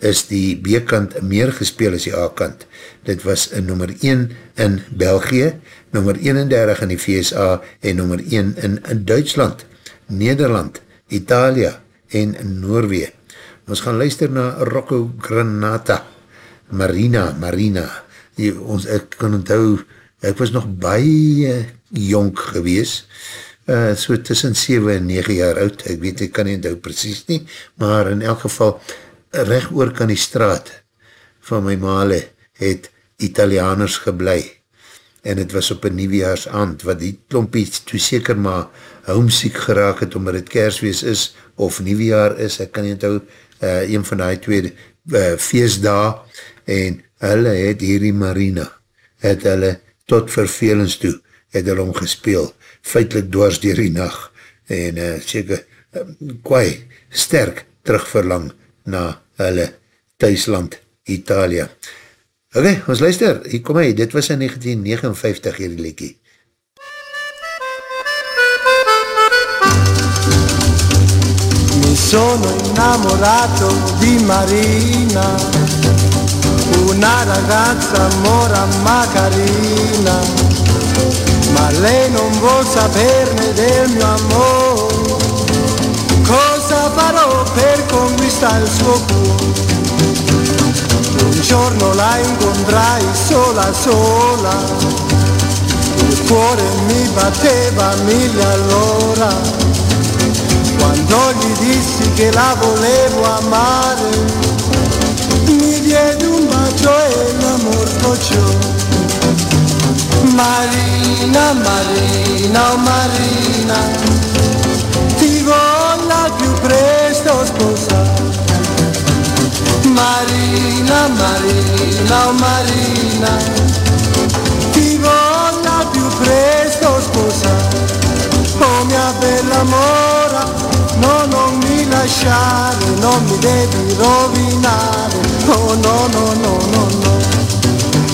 is die B-kant meer gespeel as die A-kant. Dit was een nummer 1 in België, nummer 31 in die VSA en nummer 1 in, in Duitsland, Nederland, Italia en Noorwee. Ons gaan luister na Rocco Granata, Marina, Marina. Die, ons, ek kan onthou, ek was nog baie jonk gewees, uh, so tussen 7 en 9 jaar oud, ek weet, ek kan nie onthou precies nie, maar in elk geval, recht oor kan die straat van my male, het Italianers geblei, en het was op een nieuwjaars aand, wat die klompie toe seker maar homesiek geraak het, omdat het kerswees is, of nieuwjaar is, ek kan nie onthou, uh, een van die tweede uh, feestdae, en hulle het hierdie marina, het hulle tot vervelings toe, het hulle omgespeel, feitlik dwars dier die nacht, en uh, seker, uh, kwaai, sterk terugverlang na hulle thuisland, Italia. Ok, ons luister, hier kom hy, dit was in 1959 hierdie lekkie. Sono innamorato di Marina, una ragazza mora ma carina, ma lei non vuol saperne del mio amore. Cosa farò per conquistare il suo cuore? Un giorno la incontrai sola sola, il cuore mi batteva mille all'ora. Quando gli dissi che la volevo amare, mi diede un bacio e l'amor scocciò. Marina, Marina, oh Marina, ti voglio più presto sposare. Marina, Marina, oh Marina, ti voglio più presto sposare. Oh mia bella mora, no non mi lasciare, non mi devi rovinare, oh no no no no no.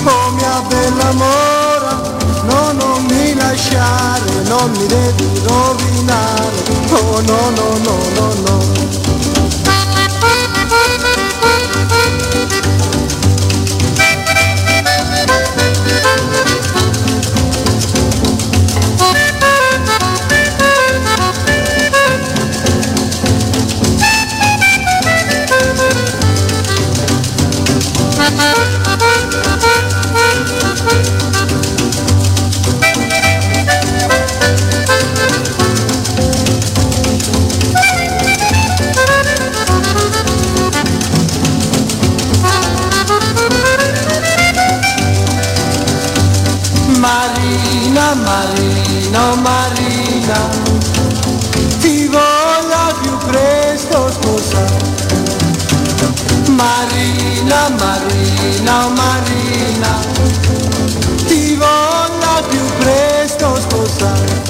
Oh mia bella mora, no non mi lasciare, non mi devi rovinare, oh no no no no no. Μαρίνα, Μαρίνα, Μαρίνα, πιο γρήγορα πιο γρήγορα. Marina, Marina, Marina, ti voglio più presto sposare.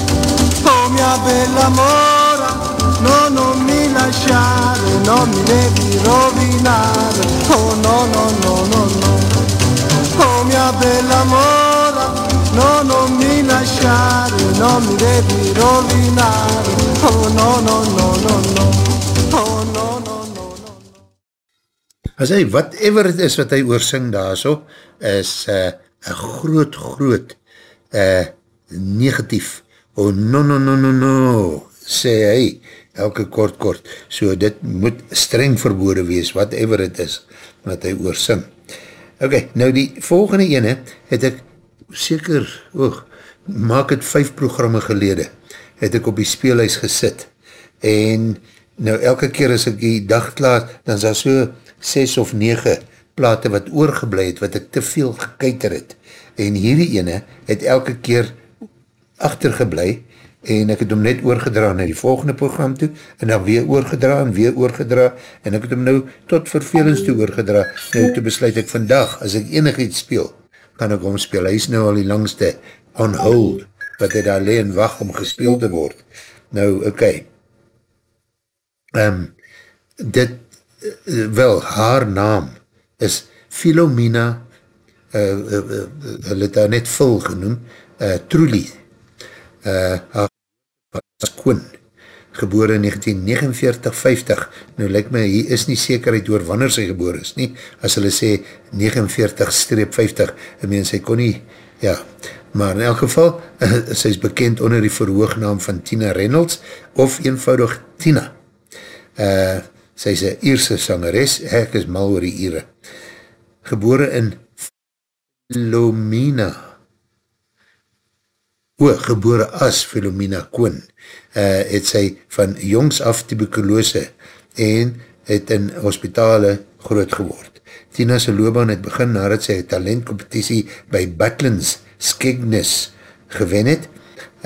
Oh mia bella mora, no non mi lasciare, non mi devi rovinare. Oh no no no no no. Oh mia bella mora, no non mi lasciare, non mi devi rovinare. Oh no no no no no. Oh no. As hy, whatever het is wat hy oorsing daar so, is een uh, groot, groot uh, negatief. Oh no no no no no, sê hy, elke kort kort. So dit moet streng verbode wees, whatever het is wat hy oorsing. Ok, nou die volgende ene het ek seker, oog, maak het vijf programme gelede, het ek op die speelhuis gesit en nou elke keer as ek die dag klaar, dan is daar so 6 of 9 plate wat oorgeblij het, wat ek te veel gekyker het en hierdie ene het elke keer achtergeblij en ek het hom net oorgedra na die volgende program toe, en dan weer oorgedra en weer oorgedra, en ek het hom nou tot vervelings toe oorgedra, nou toe besluit ek vandag, as ek enig iets speel, kan ek hom speel, hy is nou al die langste on hold, wat hy daar alleen wacht om gespeel te word. Nou, oké, okay. um, dit uh, wel, haar naam is Philomena, uh, uh, uh, hulle het net vul genoem, uh, Truly, uh, haar was Koen, geboor in 1949-50, nou lyk my, hier is nie zekerheid oor wanneer sy geboor is nie, as hulle sê 49-50, ek meen, sy kon nie, ja, maar in elk geval, sy is bekend onder die verhoognaam van Tina Reynolds, of eenvoudig Tina. Uh, sy is een Ierse sangeres, ek is mal oor die Iere. Gebore in Philomena, o, gebore as Philomena Koon, uh, het sy van jongs af tuberculose en het in hospitale groot geword. Tina's loopbaan het begin nadat sy talentcompetitie by Butlins Skegness gewen het.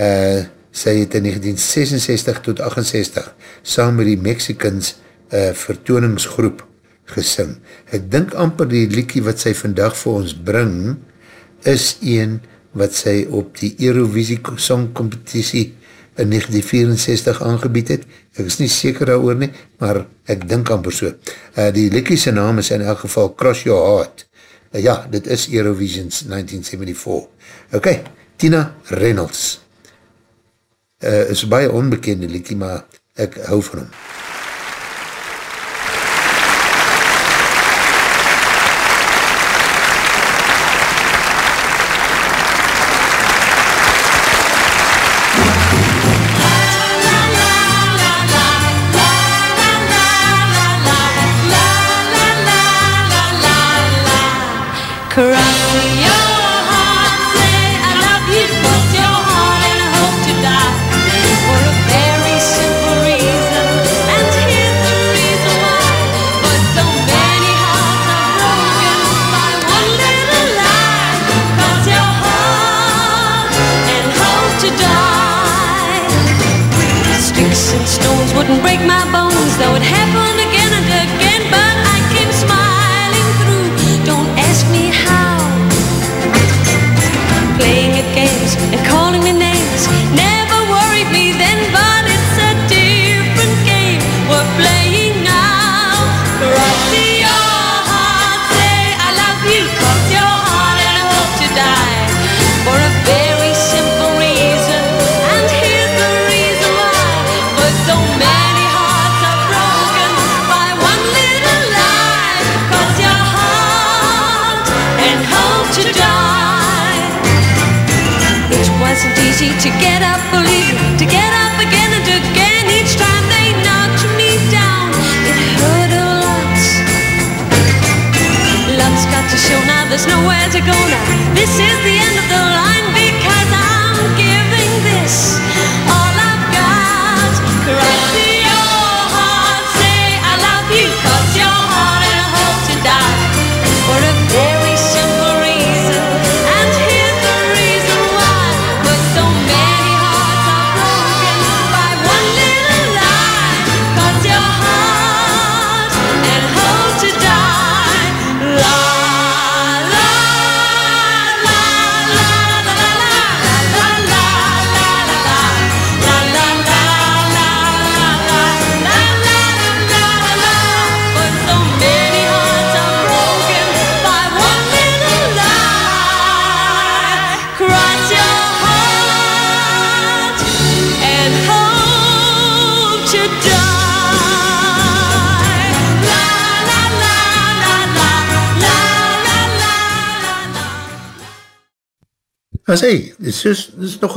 Uh, sy het in 1966 tot 68 saam met die Mexicans uh, vertooningsgroep gesing. Ek dink amper die liekie wat sy vandag vir ons bring is een wat sy op die Eurovisie Song Competitie in 1964 aangebied het. Ek is nie seker daar oor nie, maar ek dink amper so. Uh, die liekiese naam is in elk geval Cross Your Heart. Uh, ja, dit is Eurovisions 1974. Ok, Tina Reynolds. Uh, is baie onbekende liekie, maar ek hou van hom. Cross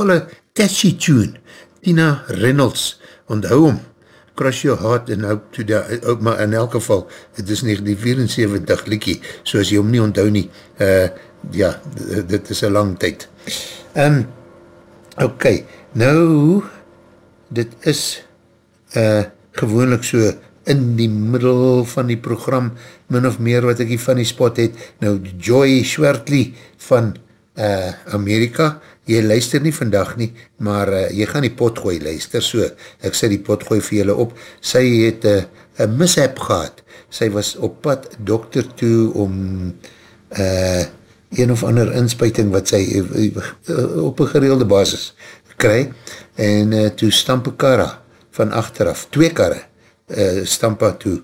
nogal een catchy tune. Tina Reynolds, onthou hom, Crush Your Heart and Hope to Die, oh, maar in elk geval, het is 1974 liekie, so as jy hom nie onthou nie, uh, ja, dit is een lang tyd. Um, ok, nou, dit is uh, gewoonlik so in die middel van die program, min of meer wat ek hier van die spot het, nou Joy Schwertley van uh, Amerika, jy luister nie vandag nie, maar uh, jy gaan die potgooi luister, so. Ek sê die potgooi vir julle op, sy het een uh, mishap gehad, sy was op pad dokter toe om uh, een of ander inspuiting wat sy uh, uh, op een gereelde basis kry, en uh, toe stamp een karra van achteraf, twee karre, uh, stampa toe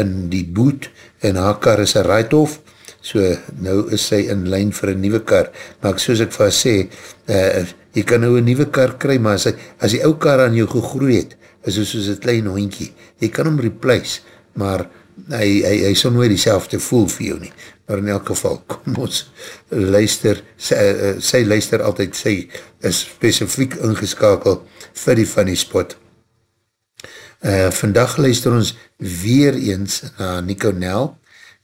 in die boot en haar kar is een write-off, so nou is sy in lijn vir een nieuwe kar, maar soos ek vir sê, uh, jy kan nou een nieuwe kar kry, maar as, hy, as die ou kar aan jou gegroeid het, is het soos een klein hondkie, jy kan hom replace, maar hy, hy, hy sal nooit die voel vir jou nie, maar in elk geval, kom ons luister, sy, uh, sy luister altyd, sy is specifiek ingeskakel vir die funny spot. Uh, vandag luister ons weer eens na Nico Nel,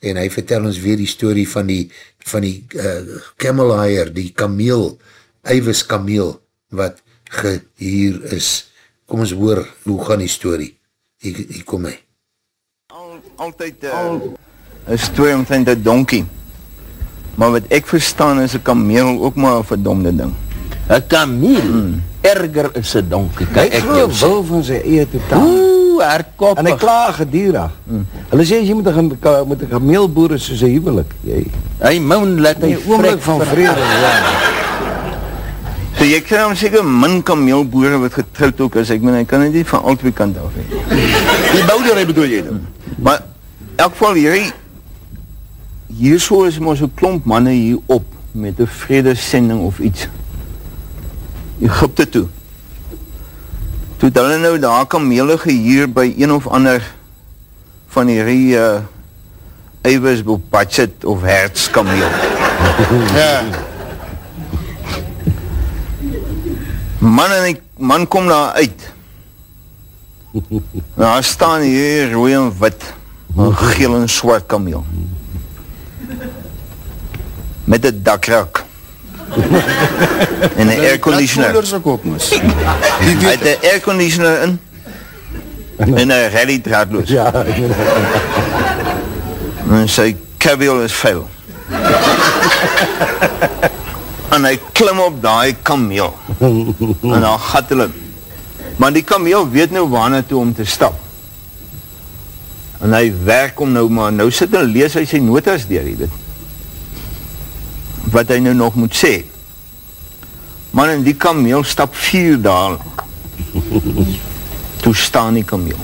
en hy vertel ons weer die story van die, van die uh, camel hire, die kameel, Ivis kameel, wat gehuur is. Kom ons hoor, hoe gaan die story? Hier, hier kom hy. Al, altyd uh, Al, een story omtrent een donkie. Maar wat ek verstaan is een kameel ook maar een verdomde ding. Een kameel? Hmm. Erger is een donkie. Kijk, ek wil wil van sy eie totaal. Oeh, herkoppig. En hy klaar gedierig. Hmm. Hulle sê, jy moet een, moet een kameelboer is soos een huwelik. Jy. Hy moon, let hy vrek van vrede. ja. So jy kry om seker min kameelboere wat getrouwd ook is, ek meen, hy kan nie van al twee kant af heen. Die bouderij bedoel jy dan? Maar, elk geval hierdie, hier so is maar so klomp manne hier op, met een vredesending of iets, Egypte toe. Toe het hulle nou daar kamele gehuur by een of ander van hierdie uh, Eiwis Bopatchet of Hertz kameel. ja. Man en die man kom daar uit. Daar staan hier rooi en wit, geel en zwart kameel. Met een dakrak. En een airconditioner. Hy het een airconditioner in. En een rally draadloos. Ja, En sy kabel is vuil. en hy klim op die kameel. en dan gat hulle. Maar die kameel weet nou waarna toe om te stap. En hy werk om nou maar, nou sit en lees hy sy notas dier, jy weet. Wat hy nou nog moet sê. Man, en die kameel stap vier daal. Toe staan die kameel.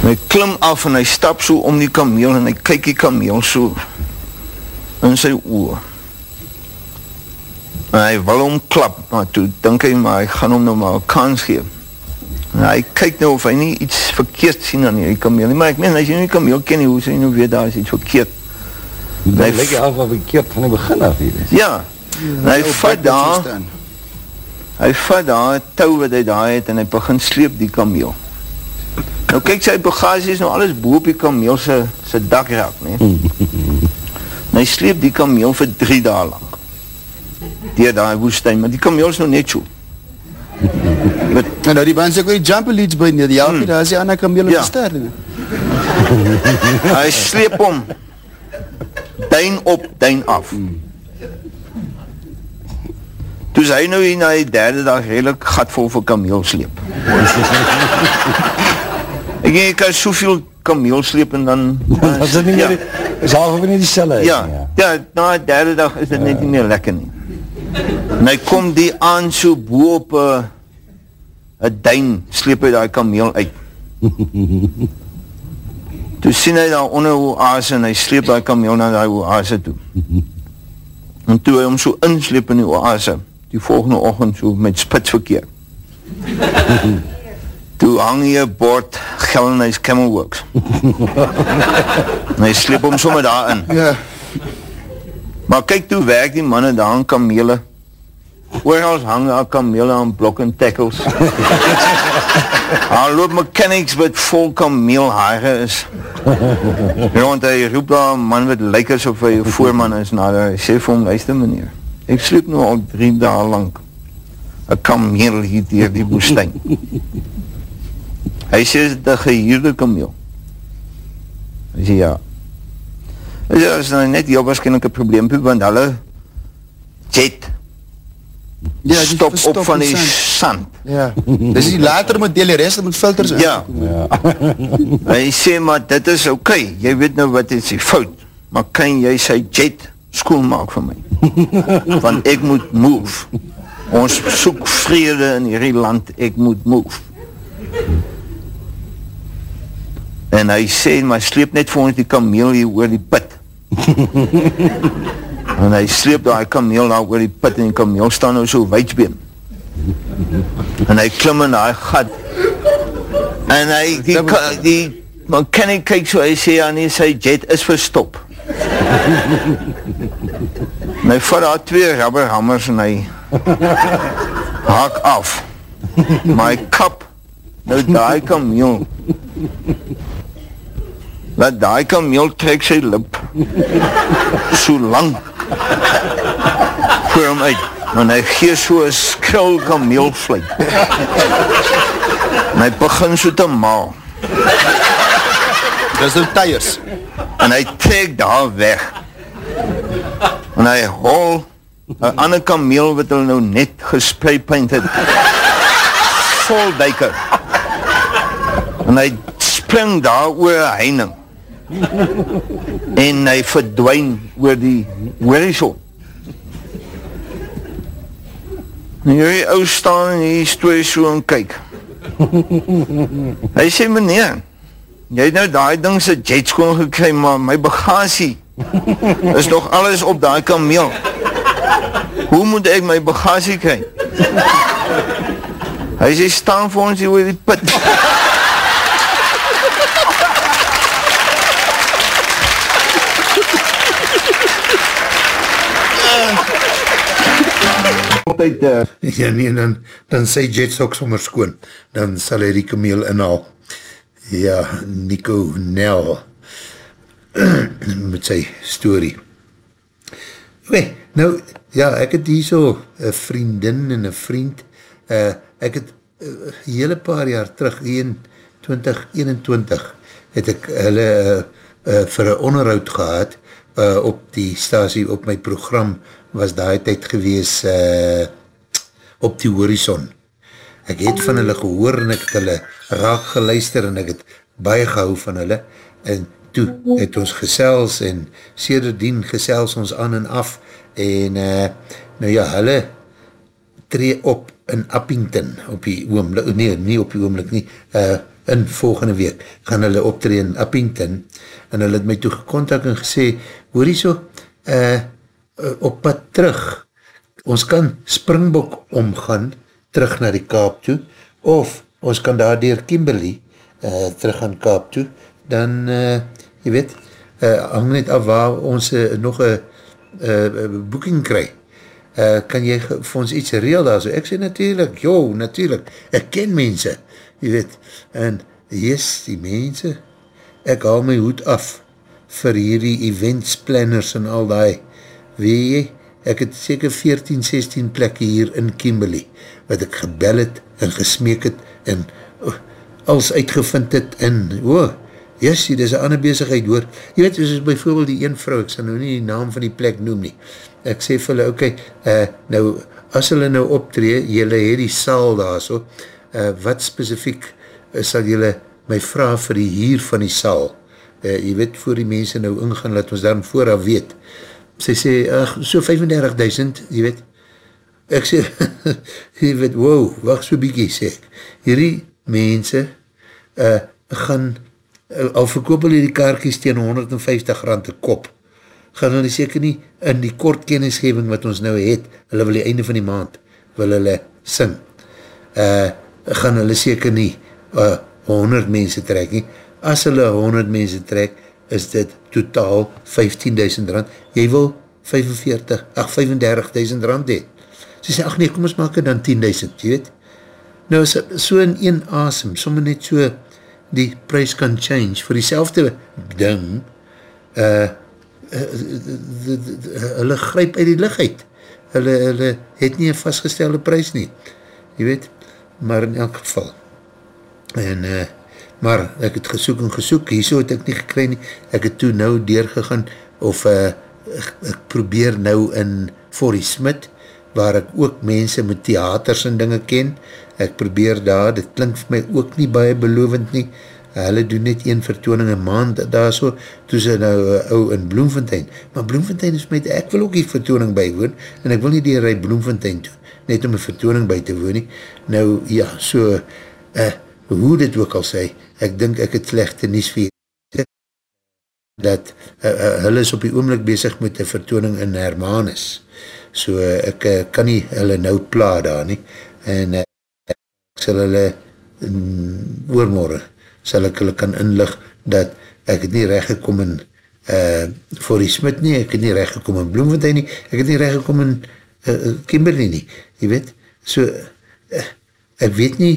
En hy klim af en hy stap so om die kameel en hy kyk die kameel so in sy oor. En hy wil hom klap, maar toe dink hy maar, hy gaan hom nou maar een kans geef. En hy kyk nou of hy nie iets verkeerd sien aan die kameel nie, maar ek meen, as jy nie kameel ken nie, hoe sê jy nou weet daar is iets verkeerd? Dan lyk jy af wat verkeerd van die begin af hier is. Ja, en hy vat daar, hy vat daar een touw wat hy daar het en hy begin sleep die kameel. Nou kyk sy bagage is nou alles boop die kameel sy, sy dakrak, nie? En hy sleep die kameel vir drie dagen lang. Dier daar woestijn, maar die kameel is nou net so. Met, en nou die band sê ook die jumper leads by nie, die helpie, hmm. daar is die ander kameel ja. versterring. hy sleep om duin op, duin af. Toe is hy nou hier na die derde dag redelijk gatvol vir kameel sleep. ek ek kan soveel kameel sleep en dan... is dit nie meer, ja. is half of nie die selle ja, ja, ja, na die derde dag is dit ja. net nie meer lekker nie. En hy kom die aan so boe op een duin, sleep hy die kameel uit. Toe sien hy daar onder oase en hy sleep die kameel na die oase toe. En toe hy hom so insleep in die oase, die volgende ochend so met spitsverkeer. toe hang hy een bord Gellenhuis Camelworks. en hy sleep hom sommer daar in. Ja. Maar kyk toe werk die manne daar aan kamele. Oorals hang daar kamele aan blok en tackles. Daar loop mechanics wat vol kameelhaare is. Rond hy roep daar een man wat lyk asof hy voorman is. Nou, hy sê vir hom, luister meneer. Ek sleep nou al drie dagen lang. Een kameel hier dier die woestijn. Hy sê, is het een gehuurde kameel? Hy sê, ja. Hy sê, is nou net heel waarschijnlijk een probleem, want hulle jet ja, stop op van die sand. Ja, dis die later moet deel die rest met filters in. Ja. ja. Hy sê, maar dit is oké, okay. jy weet nou wat is die fout, maar kan jy sy jet school maak vir my? Want ek moet move. Ons soek vrede in hierdie land, ek moet move. En hy sê, maar sleep net vir ons die kameel hier oor die put. en hy sleep daar die kameel daar oor die put en die kameel staan nou so weidsbeen. En hy klim in die gat. En hy, die, ka- die mechanic kyk so, hy sê, ja nee, sy jet is verstop. en hy vat daar twee rubberhammers en hy haak af. Maar hy kap nou daai kameel laat daai kameel trek sy lip so lang. Voor hom uit en hy gee so een skril kameelvluit en hy begin so te maal. Dis nou tyres. en hy trek daar weg. En hy hol een ander kameel wat hulle nou net gespraypaint het. Vol duiker en hy spring daar oor een heining en hy verdwijn oor die horizon en hierdie ou staan en hierdie story so en kyk. Hy sê meneer jy het nou die ding sy jet skoon gekry maar my bagasie is nog alles op die kameel. Hoe moet ek my bagasie kry? Hy sê staan vir ons hier oor die put altyd uh, Ja nee, dan, dan sy jetsock sommer skoon, dan sal hy die kameel inhaal. Ja, Nico Nel, met sy story. Oké, nou, ja, ek het hier so een vriendin en een vriend, uh, ek het uh, hele paar jaar terug, 1, 2021, het ek hulle uh, uh, vir een onderhoud gehad, uh, op die stasie, op my program, was daai tyd gewees, uh, op die horizon. Ek het van hulle gehoor en ek het hulle raak geluister en ek het baie gehou van hulle en toe het ons gesels en sedertdien gesels ons aan en af en uh, nou ja, hulle tree op in Uppington op die oomlik, nee, nie op die oomlik nie, uh, in volgende week gaan hulle optree in Uppington en hulle het my toe gekontak en gesê, hoor hier so, uh, op pad terug, ons kan Springbok omgaan, terug na die Kaap toe, of ons kan daar dier Kimberley uh, terug aan Kaap toe, dan, uh, jy weet, uh, hang net af waar ons uh, nog een uh, boeking kry. Uh, kan jy vir ons iets reel daar so? Ek sê natuurlijk, jo, natuurlijk, ek ken mense, jy weet, en yes, die mense, ek haal my hoed af vir hierdie events planners en al die, weet jy, ek het seker 14, 16 plekke hier in Kimberley, wat ek gebel het en gesmeek het en oh, als uitgevind het en, oh, yes, dit is een ander bezigheid hoor, jy weet, soos bijvoorbeeld die een vrou, ek sal nou nie die naam van die plek noem nie, ek sê vir hulle, oké, okay, uh, nou, as hulle nou optree, jylle het die saal daar so, uh, wat specifiek uh, sal jylle my vraag vir die hier van die saal, uh, jy weet, voor die mense nou ingaan, laat ons daarom vooraf weet, sy sê, ach, so 35.000, jy weet, ek sê, jy weet, wow, wacht so bykie, sê ek, hierdie mense uh, gaan, uh, al verkoop hulle die kaartjes tegen 150 rand een kop, gaan hulle seker nie in die kort kennisgeving wat ons nou het, hulle wil die einde van die maand, wil hulle sing, uh, gaan hulle seker nie uh, 100 mense trek nie, as hulle 100 mense trek, is dit totaal 15.000 rand, jy wil 45, ach 35.000 rand hee, sy sê, ach nee, kom ons maak het dan 10.000, jy weet, nou het so in een asem, sommer net so, die prijs kan change, vir die ding, uh, hulle gryp uit die licht uit. Hulle, hulle het nie een vastgestelde prijs nie. Je weet, maar in elk geval. En, uh, maar ek het gesoek en gesoek, hierso het ek nie gekry nie. Ek het toe nou deurgegaan, of uh, ek, ek probeer nou in Forrie Smit, waar ek ook mense met theaters en dinge ken. Ek probeer daar, dit klink vir my ook nie baie belovend nie, hulle doen net een vertooning een maand daar so, toe sy nou uh, ou in Bloemfontein, maar Bloemfontein is my, ek wil ook die vertooning bijwoon, en ek wil nie die rij Bloemfontein toe, net om een vertooning bij te woon nie, nou ja, so, uh, hoe dit ook al sê, ek dink ek het slechte nies vir jy, dat uh, uh, hulle is op die oomlik bezig met die vertooning in Hermanus, so uh, ek uh, kan nie hulle nou pla daar nie, en uh, ek sal hulle um, oormorgen, sal ek hulle kan inlig, dat ek het nie recht gekom in uh, voor die smit nie, ek het nie recht gekom in Bloemfontein nie, ek het nie recht gekom in uh, Kimberley nie, jy weet, so, uh, ek weet nie,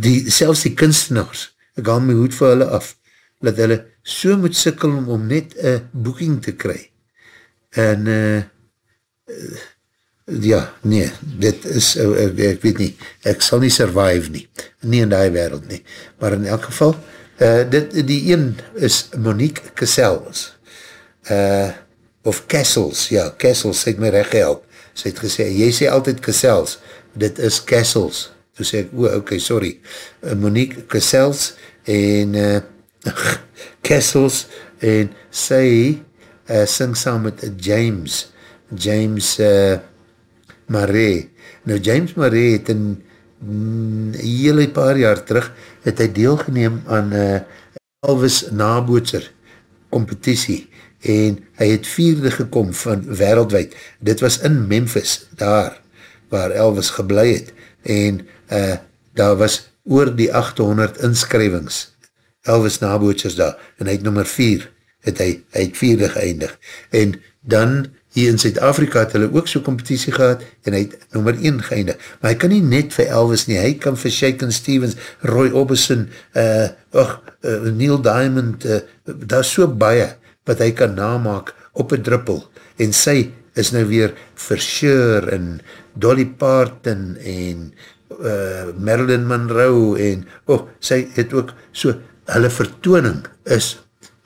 die, selfs die kunstenaars, ek haal my hoed vir hulle af, dat hulle so moet sikkel om, om net een boeking te kry. En, uh, uh, ja, nee, dit is, uh, ek, ek weet nie, ek sal nie survive nie, nie in die wereld nie, maar in elk geval, uh, dit, die een is Monique Kessels, uh, of Kessels, ja, Kessels, sy het my recht gehelp, sy het gesê, jy sê altyd Kessels, dit is Kessels, toe sê ek, oe, ok, sorry, uh, Monique Kessels, en uh, Kessels, en sy uh, sing saam met James, James uh, Marais. Nou, James Marais het in mm, hele paar jaar terug, het hy deelgeneem aan uh, Elvis nabootser competitie, en hy het vierde gekom van wereldwijd. Dit was in Memphis, daar, waar Elvis geblei het, en uh, daar was oor die 800 inskrywings, Elvis nabootsers daar, en hy het nummer 4, het hy, hy het vierde geëindig, en dan hier in Zuid-Afrika het hulle ook so competitie gehad, en hy het nummer 1 geëindig, maar hy kan nie net vir Elvis nie, hy kan vir Shaken Stevens, Roy Orbison, uh, och, uh, Neil Diamond, uh, daar is so baie, wat hy kan namaak op een druppel, en sy is nou weer vir Sure, en Dolly Parton, en uh, Marilyn Monroe en oh, sy het ook so, hulle vertooning is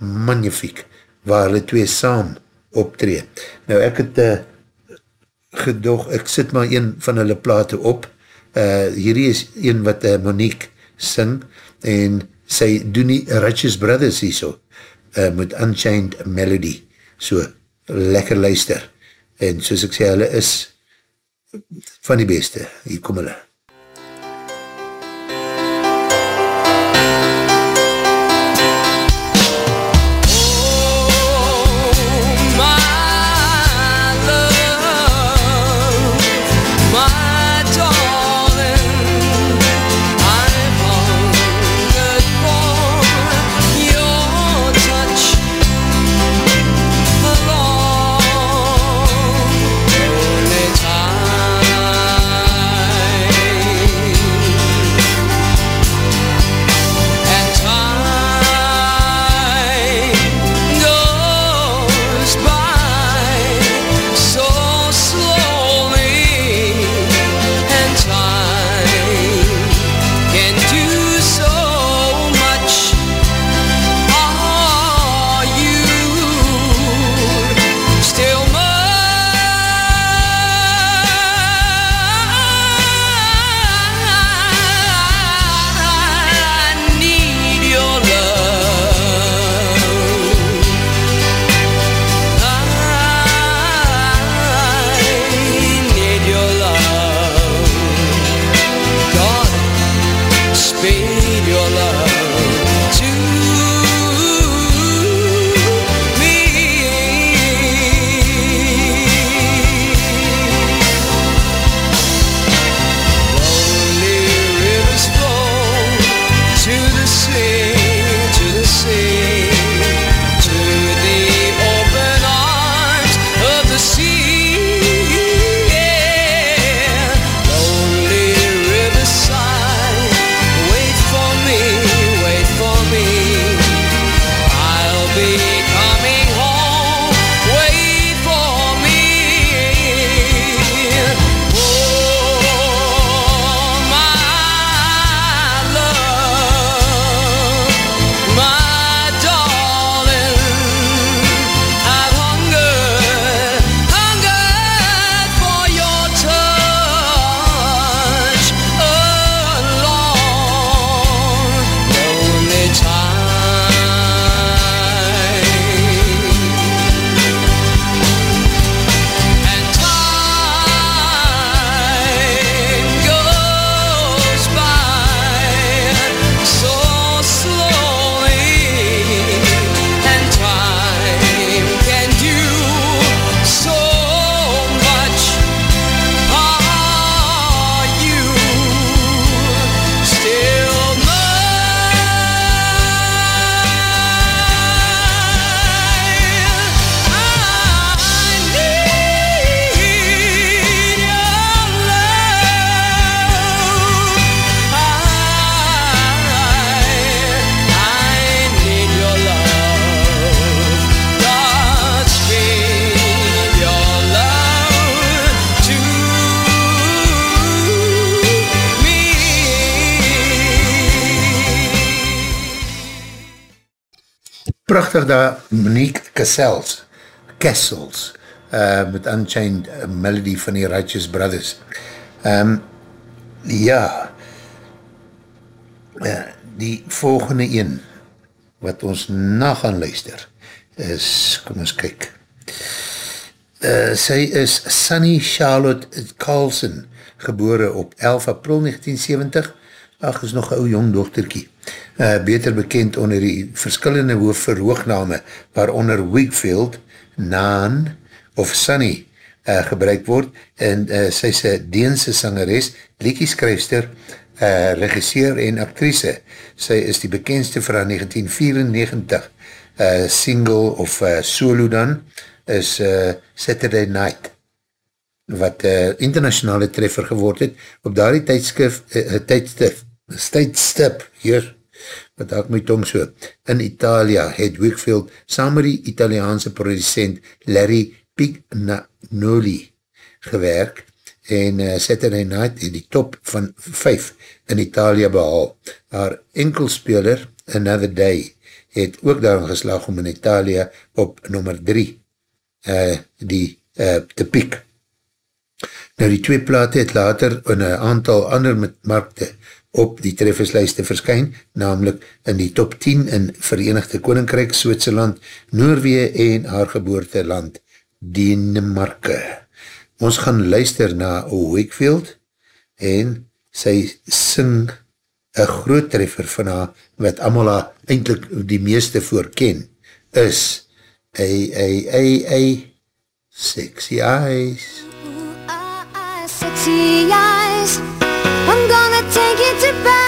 magnifiek, waar hulle twee saam optree. Nou ek het uh, gedog, ek sit maar een van hulle plate op, uh, hierdie is een wat uh, Monique sing, en sy doen nie Ratches Brothers hier so, uh, met Unchained Melody, so lekker luister, en soos ek sê, hulle is van die beste, hier kom hulle. Prachtig daar Monique Cassels, Castles, uh, met Unchained Melody van die Righteous Brothers. Um, ja, uh, die volgende een, wat ons na gaan luister, is, kom ons kyk, uh, sy is Sunny Charlotte Carlson, gebore op 11 april 1970, ach, is nog een ou jong dochterkie, uh, beter bekend onder die verskillende hoofverhoogname, waaronder Wakefield, Naan of Sunny uh, gebruik word, en uh, sy is een Deense sangeres, liedjeskryfster, uh, regisseur en actrice. Sy is die bekendste vir haar 1994 uh, single of uh, solo dan, is uh, Saturday Night, wat uh, internationale treffer geword het, op daar die tijdskif, uh, tijdstip, tijdstip, hier, wat haak my tong so, in Italia het Wakefield saam met die Italiaanse producent Larry Pignoli gewerk en uh, Saturday Night het die top van 5 in Italia behaal. Haar enkelspeler Another Day het ook daarin geslag om in Italia op nummer 3 uh, die uh, te piek. Nou die twee plate het later in een aantal ander markte op die trefferslijste verskyn, namelijk in die top 10 in Verenigde Koninkrijk, Switserland, Noorwee en haar geboorteland, Denemarke. Ons gaan luister na Wakefield en sy sing een groot treffer van haar, wat allemaal eindelijk die meeste voorken, is Ei, ei, ei, ei, sexy eyes. sexy eyes. I'm gonna take you to paradise.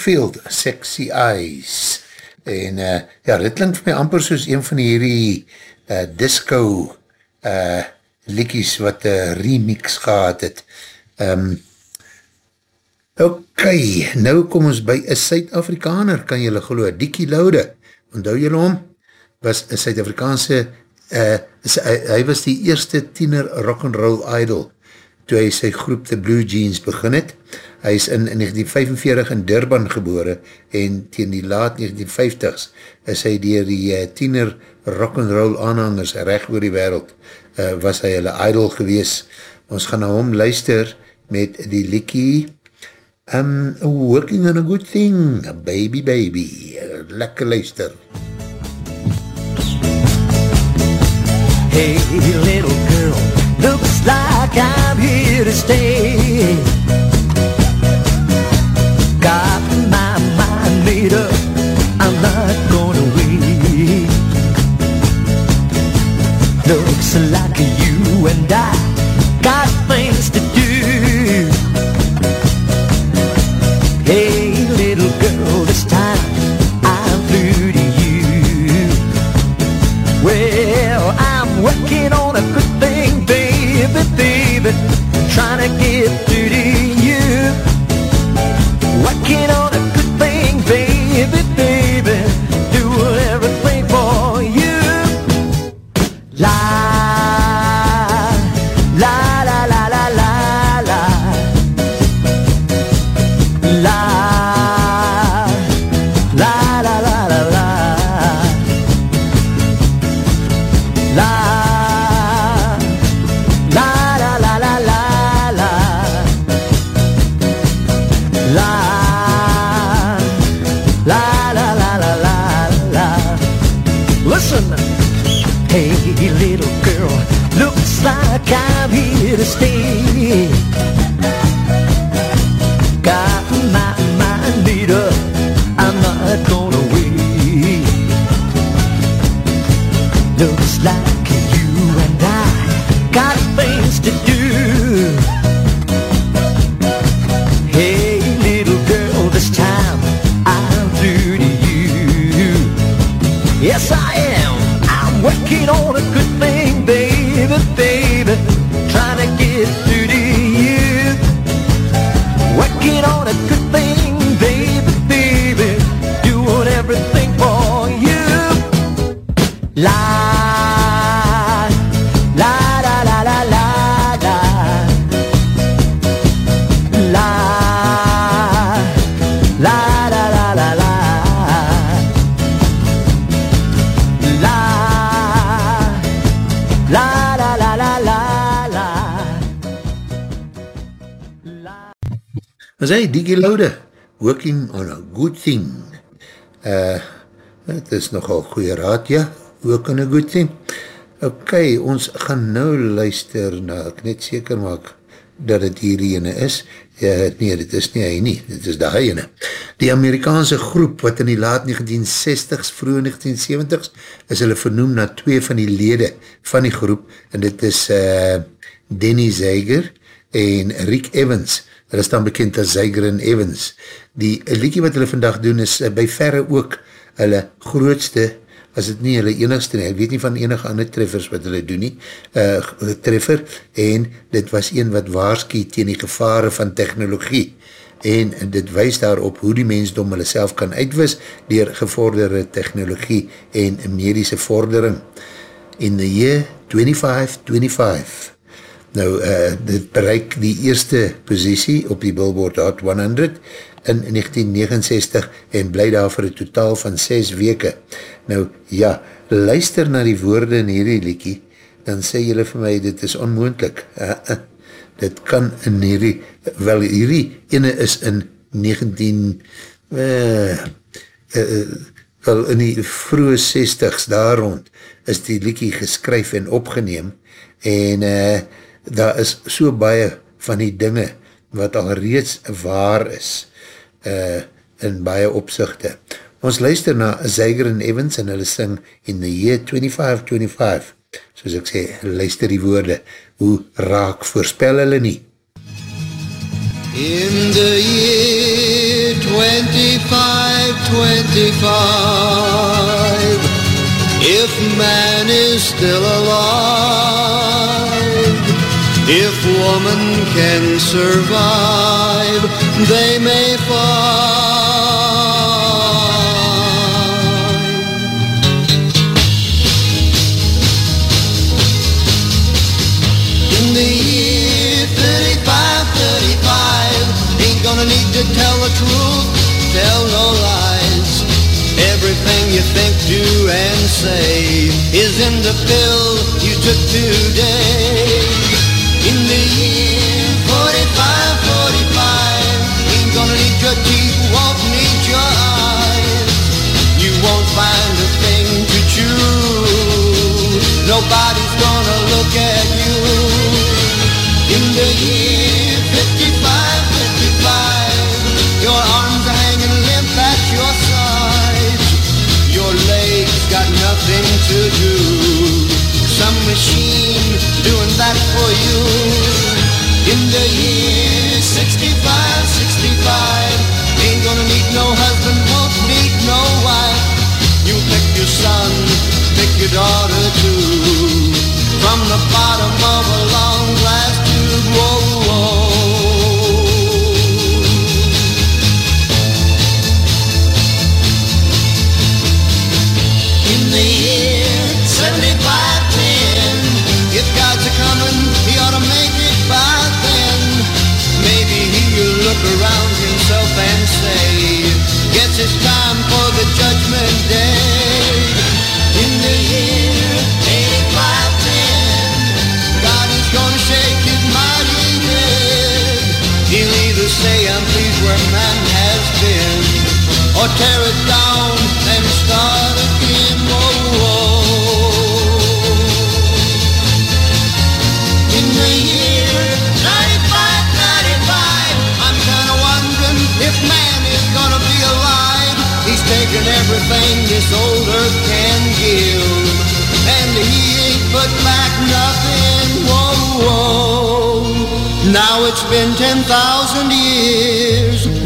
Wakefield, Sexy Eyes. En uh, ja, dit klink vir my amper soos een van hierdie uh, disco uh, liekies wat uh, remix gehad het. Um, ok, nou kom ons by een Suid-Afrikaner, kan jylle geloof, Dickie Laude, onthou jylle om? Was een Suid-Afrikaanse, uh, hy was die eerste tiener rock'n'roll idol, toe hy sy groep The Blue Jeans begin het. Hy is in, in 1945 in Durban gebore en teen die laat 1950s is hy dier die uh, tiener rock'n'roll aanhangers recht oor die wereld uh, was hy hulle idol gewees. Ons gaan na hom luister met die liekie um, Working on a Good Thing, Baby Baby. Lekker luister. Hey, little girl, looks like I'm here to stay. Mind up, I'm not gonna wait. Looks like you and I got things to do. Hey, little girl, this time I'm through to you. Well, I'm working on a good thing, baby, baby, trying to get through to Was hy, Dickie Laude, working on a good thing. Uh, het is nogal goeie raad, ja, work on a good thing. Ok, ons gaan nou luister na, ek net seker maak dat het hier ene is. Ja, nee, dit is nie hy nie, dit is die ene. Die Amerikaanse groep wat in die laat 1960s, vroeg 1970s, is hulle vernoem na twee van die lede van die groep, en dit is uh, Denny Zeiger en Rick Evans, hulle dan bekend as Zeiger en Evans. Die liedje wat hulle vandag doen is uh, by verre ook hulle grootste, as het nie hulle enigste nie, ek weet nie van enige ander treffers wat hulle doen nie, uh, treffer, en dit was een wat waarskie teen die gevare van technologie, en dit wees daarop hoe die mensdom hulle self kan uitwis dier gevorderde technologie en medische vordering. In the year 2525 Nou, uh, dit bereik die eerste positie op die Billboard Hot 100 in 1969 en bly daar vir een totaal van 6 weke. Nou, ja, luister na die woorde in hierdie liekie, dan sê jylle vir my, dit is onmoendlik. Uh, uh, dit kan in hierdie, wel hierdie ene is in 19, uh, uh, wel in die vroege 60s daar rond, is die liekie geskryf en opgeneem, en uh, daar is so baie van die dinge wat al reeds waar is uh, in baie opzichte. Ons luister na Zeiger en Evans en hulle sing in the year 2525. Soos ek sê, luister die woorde, hoe raak voorspel hulle nie. In the year 2525, if man is still alive, if woman can survive, they may find. In the year 35, 35, ain't gonna need to tell the truth, tell no lies. Everything you think, do, and say is in the pill you took today. Teeth, won't need your eyes. You won't find a thing to chew. Nobody's gonna look at you. In the year 55, 55, your arms are hanging limp at your sides. Your legs got nothing to do. Some machine doing that for you. In the year around himself and say, Guess it's time for the judgment day. Where man has been, or tear it down and start again. Whoa, whoa. In the year 95, 95, I'm kinda wondering if man is gonna be alive. He's taken everything this old earth can give, and he ain't put back nothing. Whoa, whoa. Now it's been 10,000 years,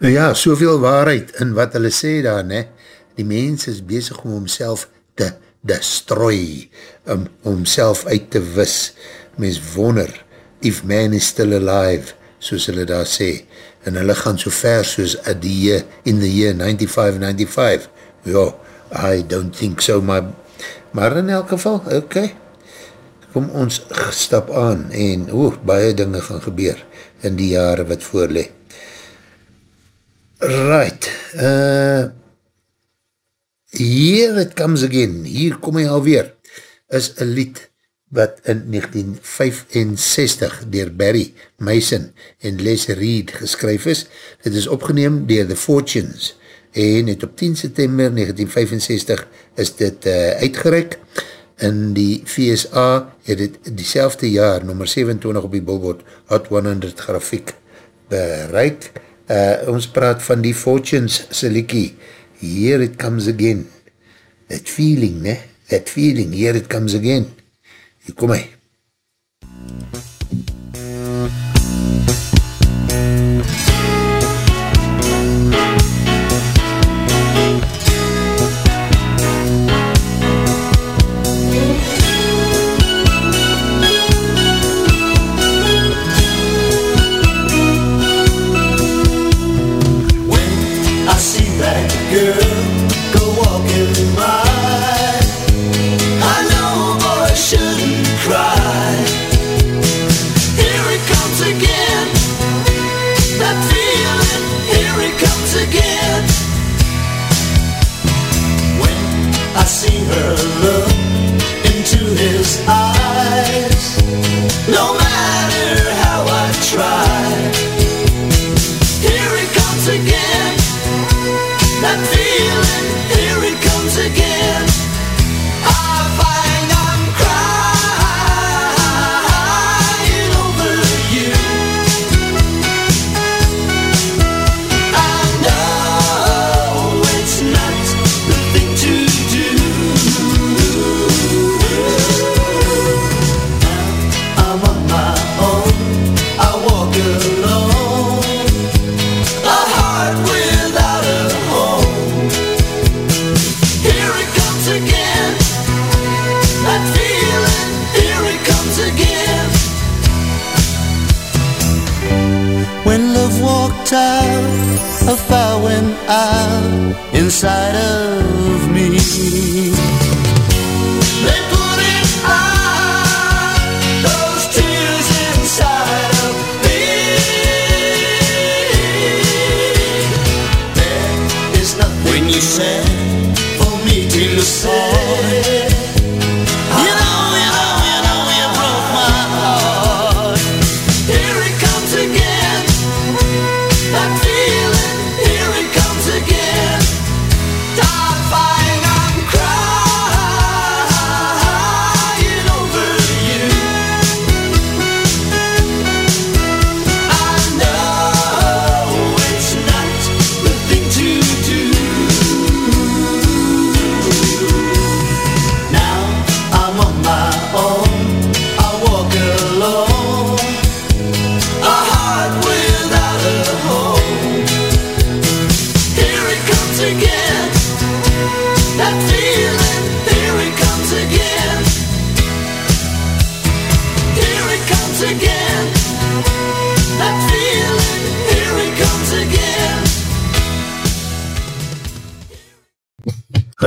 Nou ja, soveel waarheid in wat hulle sê daar, ne? Die mens is bezig om homself te destroy, om homself uit te wis. Mens wonder, if man is still alive, soos hulle daar sê, en hulle gaan so ver soos a die year, in the year 95-95. Ja, I don't think so, maar, maar in elk geval, ok, kom ons stap aan, en oeh, baie dinge gaan gebeur, in die jare wat voorlee. Right, uh, Here it comes again, hier kom hy alweer, is een lied wat in 1965 dier Barry Mason en Les Reed geskryf is. Dit is opgeneem dier The Fortunes en het op 10 september 1965 is dit uh, uitgereik. In die VSA het het diezelfde jaar, nummer 27 op die Billboard Hot 100 grafiek bereik. Uh, ons praat van die Fortunes Siliki, Here it comes again. That feeling, ne? That feeling, here it comes again. Hier kom hy. Nothing when you said for me to say.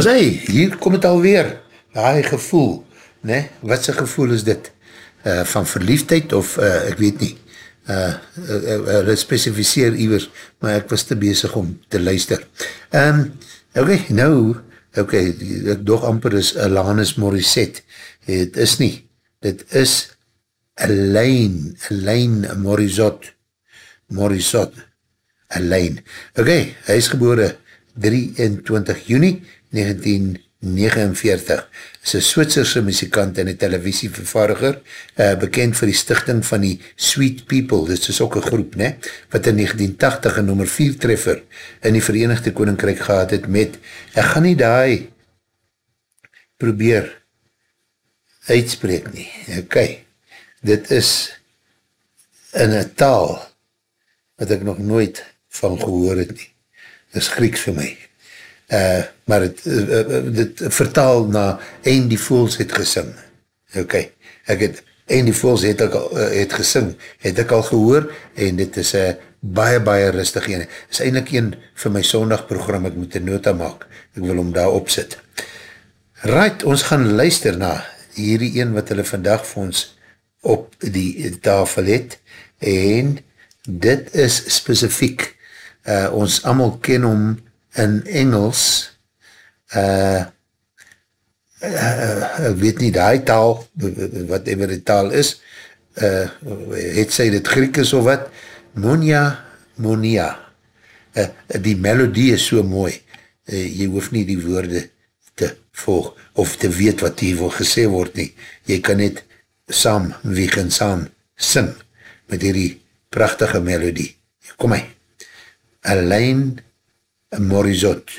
As hy, hier kom het alweer, die gevoel, ne? wat sy gevoel is dit? Uh, van verliefdheid of, uh, ek weet nie, uh, uh, uh, specificeer iwers, maar ek was te bezig om te luister. Um, ok, nou, ok, ek doch amper is Alanis Morissette, het is nie, dit is Alain, Alain Morissette, Morissette, Alain. Ok, hy is gebore 23 juni 1949. Is een Switserse muzikant en een televisievervaardiger, uh, bekend vir die stichting van die Sweet People, dit is ook een groep, ne? wat in 1980 een nummer 4 treffer in die Verenigde Koninkrijk gehad het met, ek gaan nie daai probeer uitspreek nie. Ok, dit is in een taal wat ek nog nooit van gehoor het nie. Dit is Grieks vir my. Uh, maar het, uh, dit vertaal na Andy Fools het gesing. Ok, ek het Andy Fools het, ek al, uh, het gesing, het ek al gehoor en dit is een uh, baie, baie rustig ene. Is eindelijk een vir my sondagprogram, ek moet een nota maak. Ek wil hom daar opzit. Right, ons gaan luister na hierdie een wat hulle vandag vir ons op die tafel het en dit is specifiek uh, ons allemaal ken hom in Engels uh, uh, weet nie die taal wat ever die taal is uh, het sy dit Griekes of wat? Monia Monia. Uh, die melodie is so mooi. Uh, jy hoef nie die woorde te volg of te weet wat hier wil gesê word nie. Jy kan net saam wieg en saam sing met hierdie prachtige melodie. Kom my. Alain موریزوت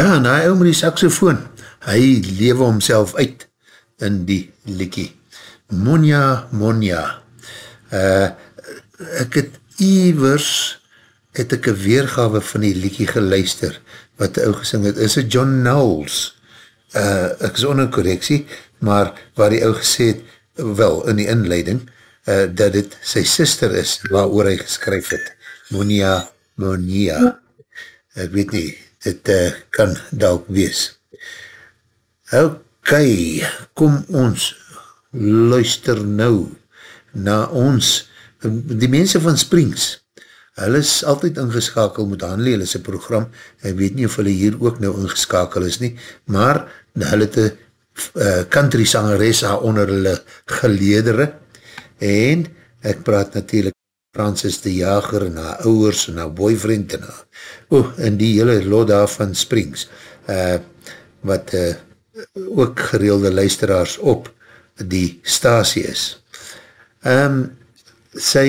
Ja, en hy ou met die saxofoon, hy lewe homself uit in die likkie. Monja, Monja. Uh, ek het iwers, het ek een weergawe van die likkie geluister, wat die ou gesing het, is het John Knowles. Uh, ek is onder correctie, maar waar die ou gesê het, wel, in die inleiding, uh, dat het sy sister is, waar oor hy geskryf het. Monja, Monja. Ek weet nie, dit uh, kan dalk wees. Ok, kom ons luister nou na ons, die mense van Springs, hulle is altyd ingeskakel met Hanley, hulle is een program, ek weet nie of hulle hier ook nou ingeskakel is nie, maar hulle het een uh, country sangeres onder hulle geledere, en ek praat natuurlijk Francis de Jager en haar ouwers en haar boyfriend en haar, oh, en die hele lot daar van Springs, uh, wat uh, ook gereelde luisteraars op die stasie is. Um, sy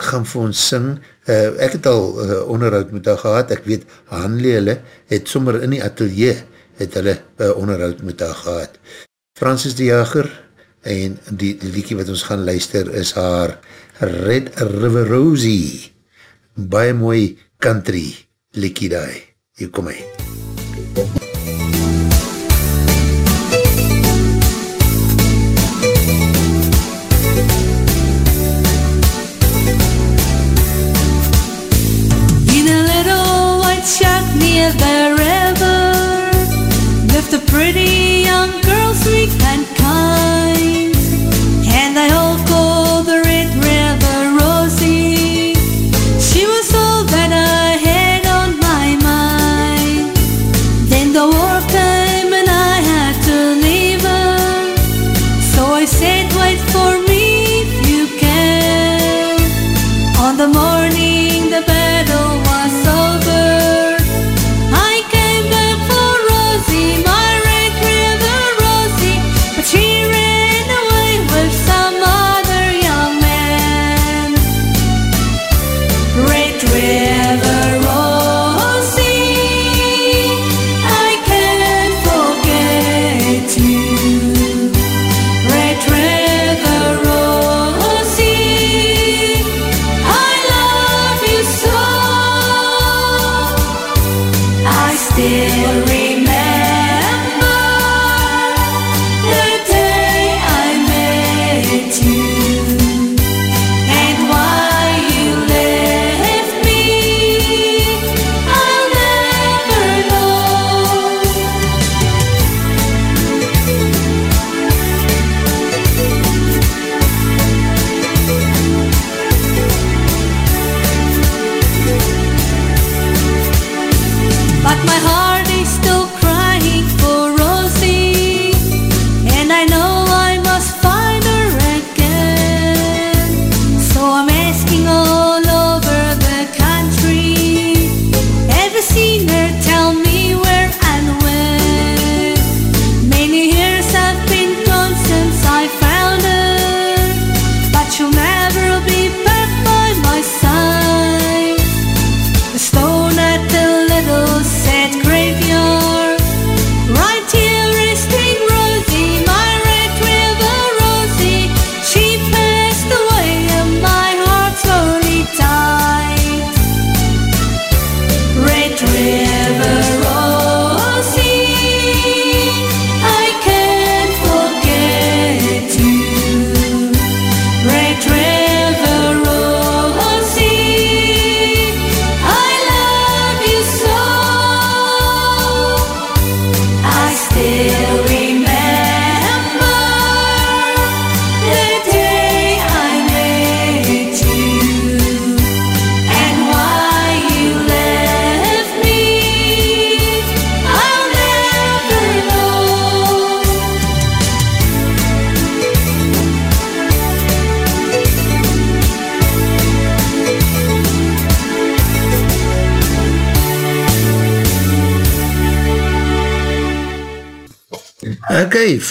gaan vir ons sing, uh, ek het al uh, onderhoud met haar gehad, ek weet, Hanley hulle het sommer in die atelier het hulle uh, onderhoud met haar gehad. Francis de Jager en die liedje wat ons gaan luister is haar Red River Rosie. Baie mooi country likkie daai. Hier kom hy. In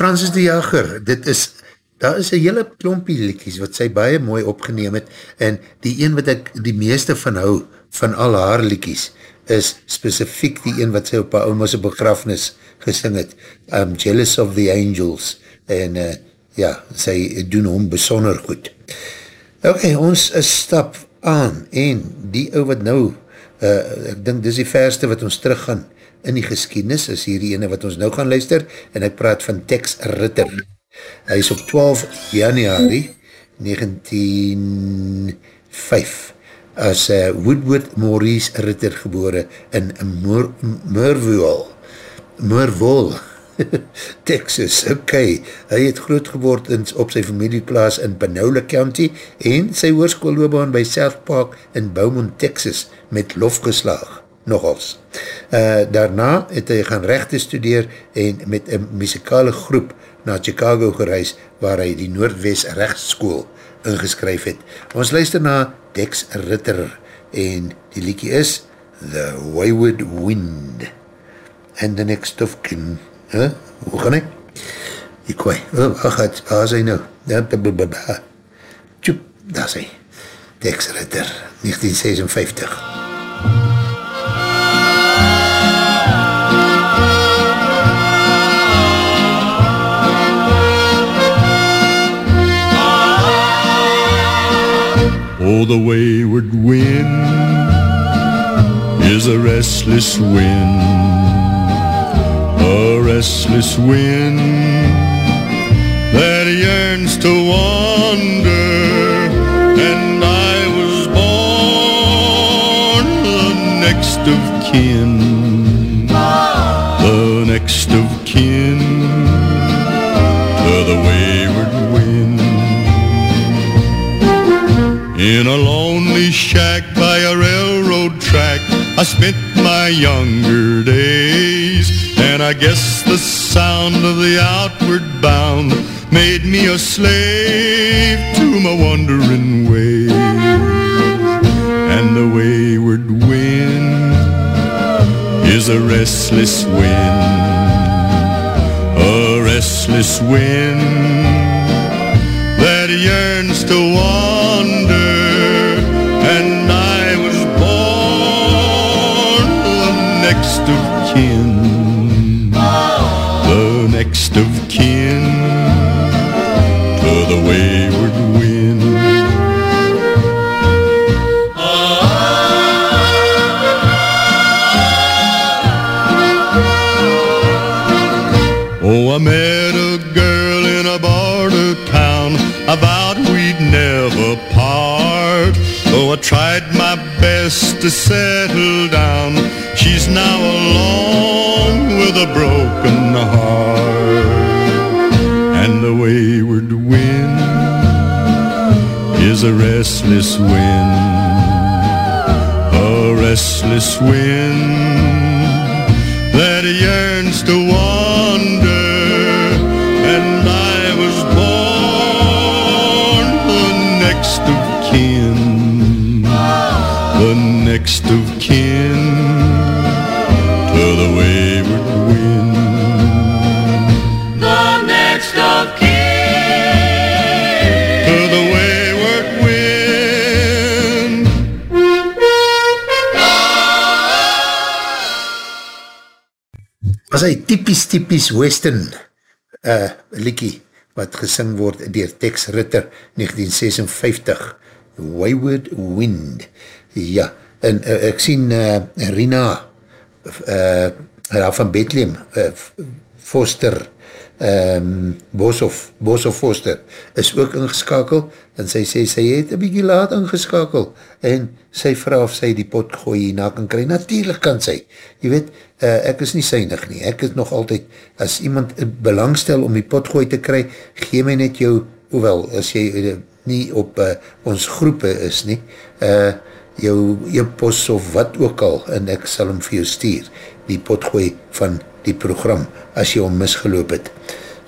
Francis de Jager, dit is, daar is een hele klompie liedjes wat sy baie mooi opgeneem het en die een wat ek die meeste van hou, van al haar liedjes, is specifiek die een wat sy op haar oumase begrafnis gesing het, um, Jealous of the Angels, en uh, ja, sy doen hom besonder goed. Ok, ons stap aan, en die ou wat nou, uh, ek dink dis die verste wat ons terug gaan, in die geschiedenis, is hier die ene wat ons nou gaan luister, en ek praat van Tex Ritter. Hy is op 12 januari 1905 as uh, Woodward Maurice Ritter gebore in Merville, Merville, Texas, ok. Hy het groot geword in, op sy familieplaas in Panola County en sy hoorskoolloobaan by South Park in Beaumont, Texas met lof geslaag nogals. Uh, daarna het hy gaan rechte studeer en met een muzikale groep na Chicago gereis waar hy die Noordwest rechtsschool ingeskryf het. Ons luister na Dex Ritter en die liekie is The Wayward Wind and the next of kin. Huh? Hoe gaan hy? Die kwaai. Oh, wacht, waar is hy nou? Tjoep, daar is hy. Dex Ritter, 1956. Oh, the wayward wind is a restless wind, a restless wind that yearns to wander. And I was born the next of kin, the next of kin In a lonely shack by a railroad track, I spent my younger days. And I guess the sound of the outward bound made me a slave to my wandering ways. And the wayward wind is a restless wind, a restless wind that yearns to wander. Of kin, the next of kin to the wayward wind. Oh, I met a girl in a border town. I vowed we'd never part. Though I tried my best to settle down, she's now alone with a broken heart. And the wayward wind is a restless wind, a restless wind that yearns to wander. And I was born the next of kin, the next of kin was hy typies typies western uh, liekie wat gesing word dier Tex Ritter 1956 Wayward Wind. Ja, en uh, ek sien uh, Rina uh, van Bethlehem uh, Foster um, Boshoff Boshoff Foster is ook ingeskakel en sy sê sy het een bykie laat ingeskakel en sy vraag of sy die pot gooi hierna kan kry, natuurlijk kan sy. Jy weet, uh, ek is nie synig nie. Ek is nog altyd, as iemand belangstel om die pot gooi te kry gee my net jou, hoewel as jy uh, nie op uh, ons groepe is nie, uh, jou e-pos of wat ook al en ek sal hom vir jou stuur die potgooi van die program as jy hom misgeloop het.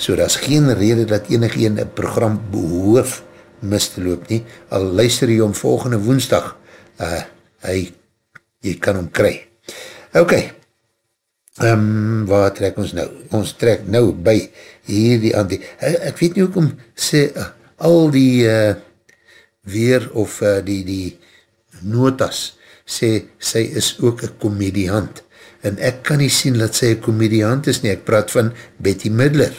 So daar is geen rede dat enig een program behoef mis te loop nie, al luister jy hom volgende woensdag uh, hy, jy kan hom kry. Ok. Um, waar trek ons nou? Ons trek nou by hierdie anti, ek weet nie hoekom sê uh, al die uh, weer of uh, die, die notas sê sy is ook een komediant en ek kan nie sien dat sy een komediant is nie, ek praat van Betty Midler.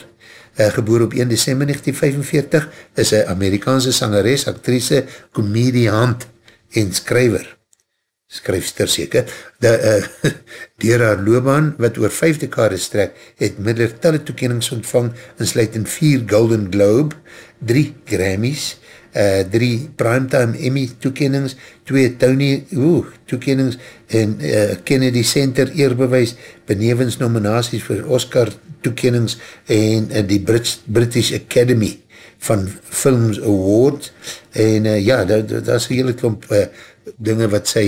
Uh, geboor op 1 december 1945 is een Amerikaanse sangeres, actrice, komediant en skryver skryfster seker, de, uh, dier haar loopbaan, wat oor vijf dekade strek, het Midler talle toekennings ontvang, en sluit in vier Golden Globe, drie Grammys, uh, drie Primetime Emmy toekennings, twee Tony oe, toekennings, en uh, Kennedy Center eerbewijs, benevens nominaties vir Oscar toekennings, en uh, die Brit British Academy van Films Awards, en uh, ja, dat, dat is een hele klomp uh, dinge wat sy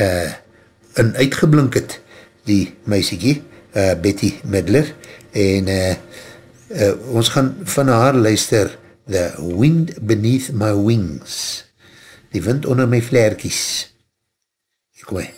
uh, in uitgeblink het, die meisiekie, uh, Betty Midler, en uh, uh, ons gaan van haar luister, The Wind Beneath My Wings, die wind onder my vlerkies. Hier kom hy.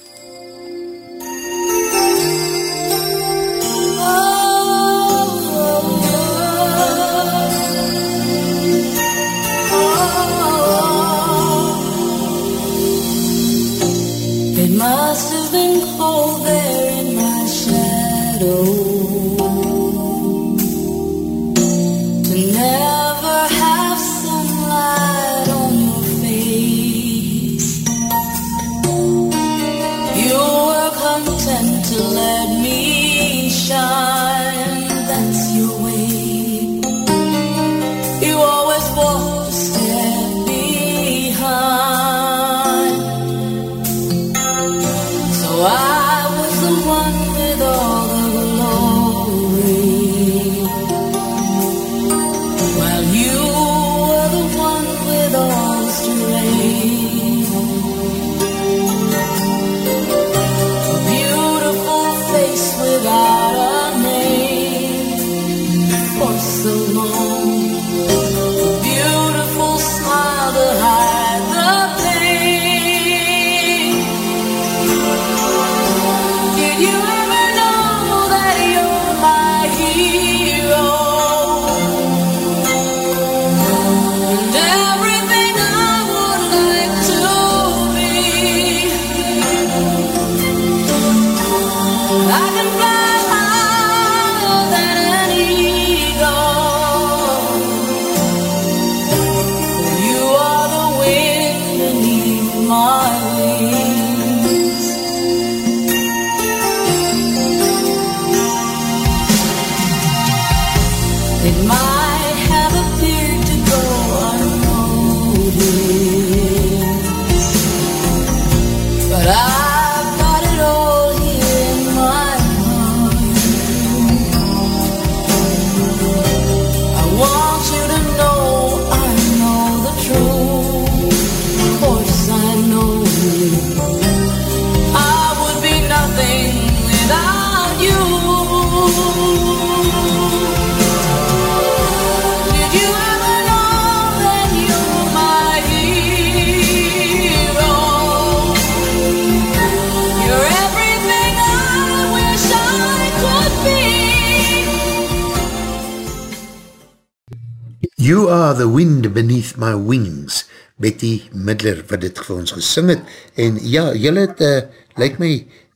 Are the wind beneath my wings, Betty Midler, wat dit vir ons gesing het, en ja, jylle het, uh, lyk my,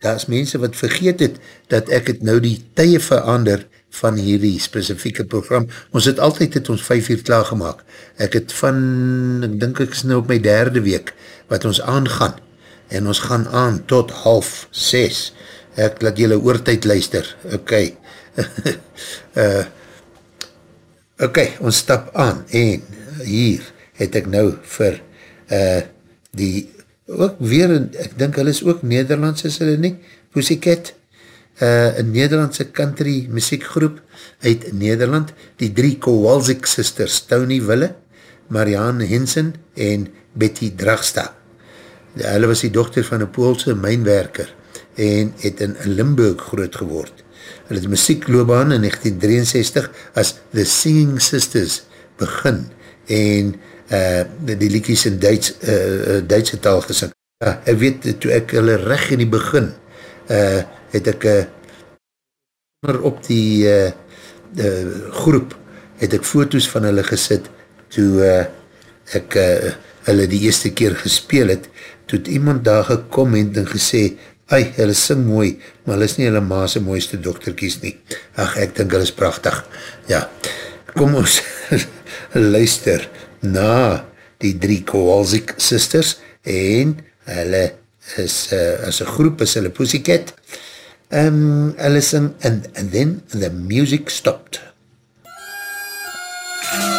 daar is mense wat vergeet het, dat ek het nou die tye verander van hierdie specifieke program, ons het altyd het ons 5 uur klaargemaak, ek het van, ek dink ek is nou op my derde week, wat ons aangaan, en ons gaan aan tot half 6, ek laat jylle oortijd luister, ok, uh, Ok, ons stap aan en hier het ek nou vir uh, die, ook weer, ek dink hulle is ook Nederlands is hulle nie, Pussycat, uh, een Nederlandse country muziekgroep uit Nederland, die drie Kowalzik sisters, Tony Wille, Marianne Hensen en Betty Dragsta. Hulle was die dochter van een Poolse mijnwerker en het in Limburg groot geword. Hulle het muziekloobaan in 1963 as The Singing Sisters begin en uh, die liedjes in Duits, uh, Duitse taal gesing. Ja, ek weet, toe ek hulle recht in die begin, uh, het ek uh, op die uh, uh, groep het ek foto's van hulle gesit toe uh, ek uh, hulle die eerste keer gespeel het, toe het iemand daar gekom en gesê, ai, hulle sing mooi, maar hulle is nie hulle maase mooiste dokterkies nie. Ach, ek dink hulle is prachtig. Ja, kom ons luister na die drie Kowalzik sisters en hulle is, uh, as een groep is hulle Pussycat. Um, hulle sing and, and then the music stopped. Then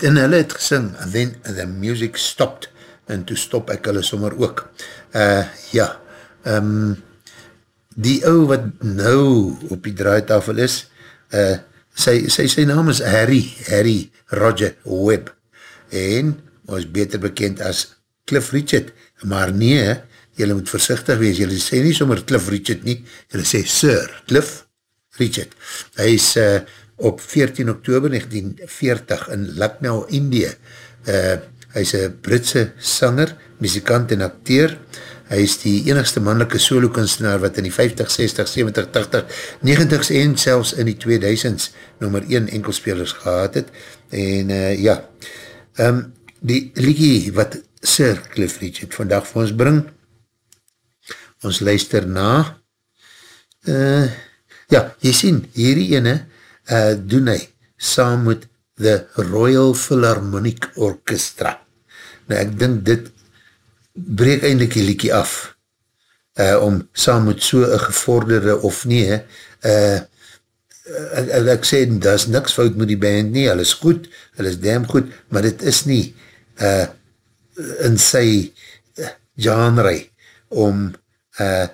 Pussycat, en hulle het gesing, and then the music stopped, en toe stop ek hulle sommer ook. Uh, ja, um, die ou wat nou op die draaitafel is, uh, sy, sy, sy naam is Harry, Harry Roger Webb, en was beter bekend as Cliff Richard, maar nee, jylle moet voorzichtig wees, jylle sê nie sommer Cliff Richard nie, jylle sê Sir Cliff Richard. Hy is uh, op 14 oktober 1940 in Lucknow, Indië. Uh, hy is een Britse sanger, muzikant en acteur. Hy is die enigste mannelijke solo kunstenaar wat in die 50, 60, 70, 80, 90s en selfs in die 2000s nummer 1 enkelspelers gehad het. En uh, ja, um, die liekie wat Sir Cliff Richard vandag vir ons bring, ons luister na, uh, ja, jy sien, hierdie ene uh, doen hy saam met the Royal Philharmonic Orchestra. Nou, ek dink dit breek eindelijk die liekie af uh, om saam met so een gevorderde of nie, uh, ek, ek, ek sê, daar is niks fout met die band nie, hulle is goed, hulle is damn goed, maar dit is nie uh, in sy genre om uh,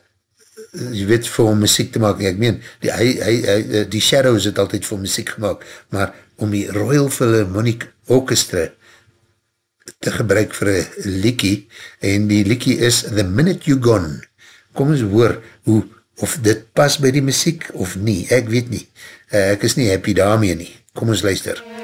jy weet, vir hom muziek te maak, ek meen, die, hy, hy, hy, die Shadows het altyd vir muziek gemaakt, maar om die Royal Philharmonic Orchestra te gebruik vir een liekie en die liekie is The Minute You Gone. Kom ons hoor hoe, of dit pas by die muziek of nie, ek weet nie. Uh, ek is nie happy daarmee nie. Kom ons luister. MUZIEK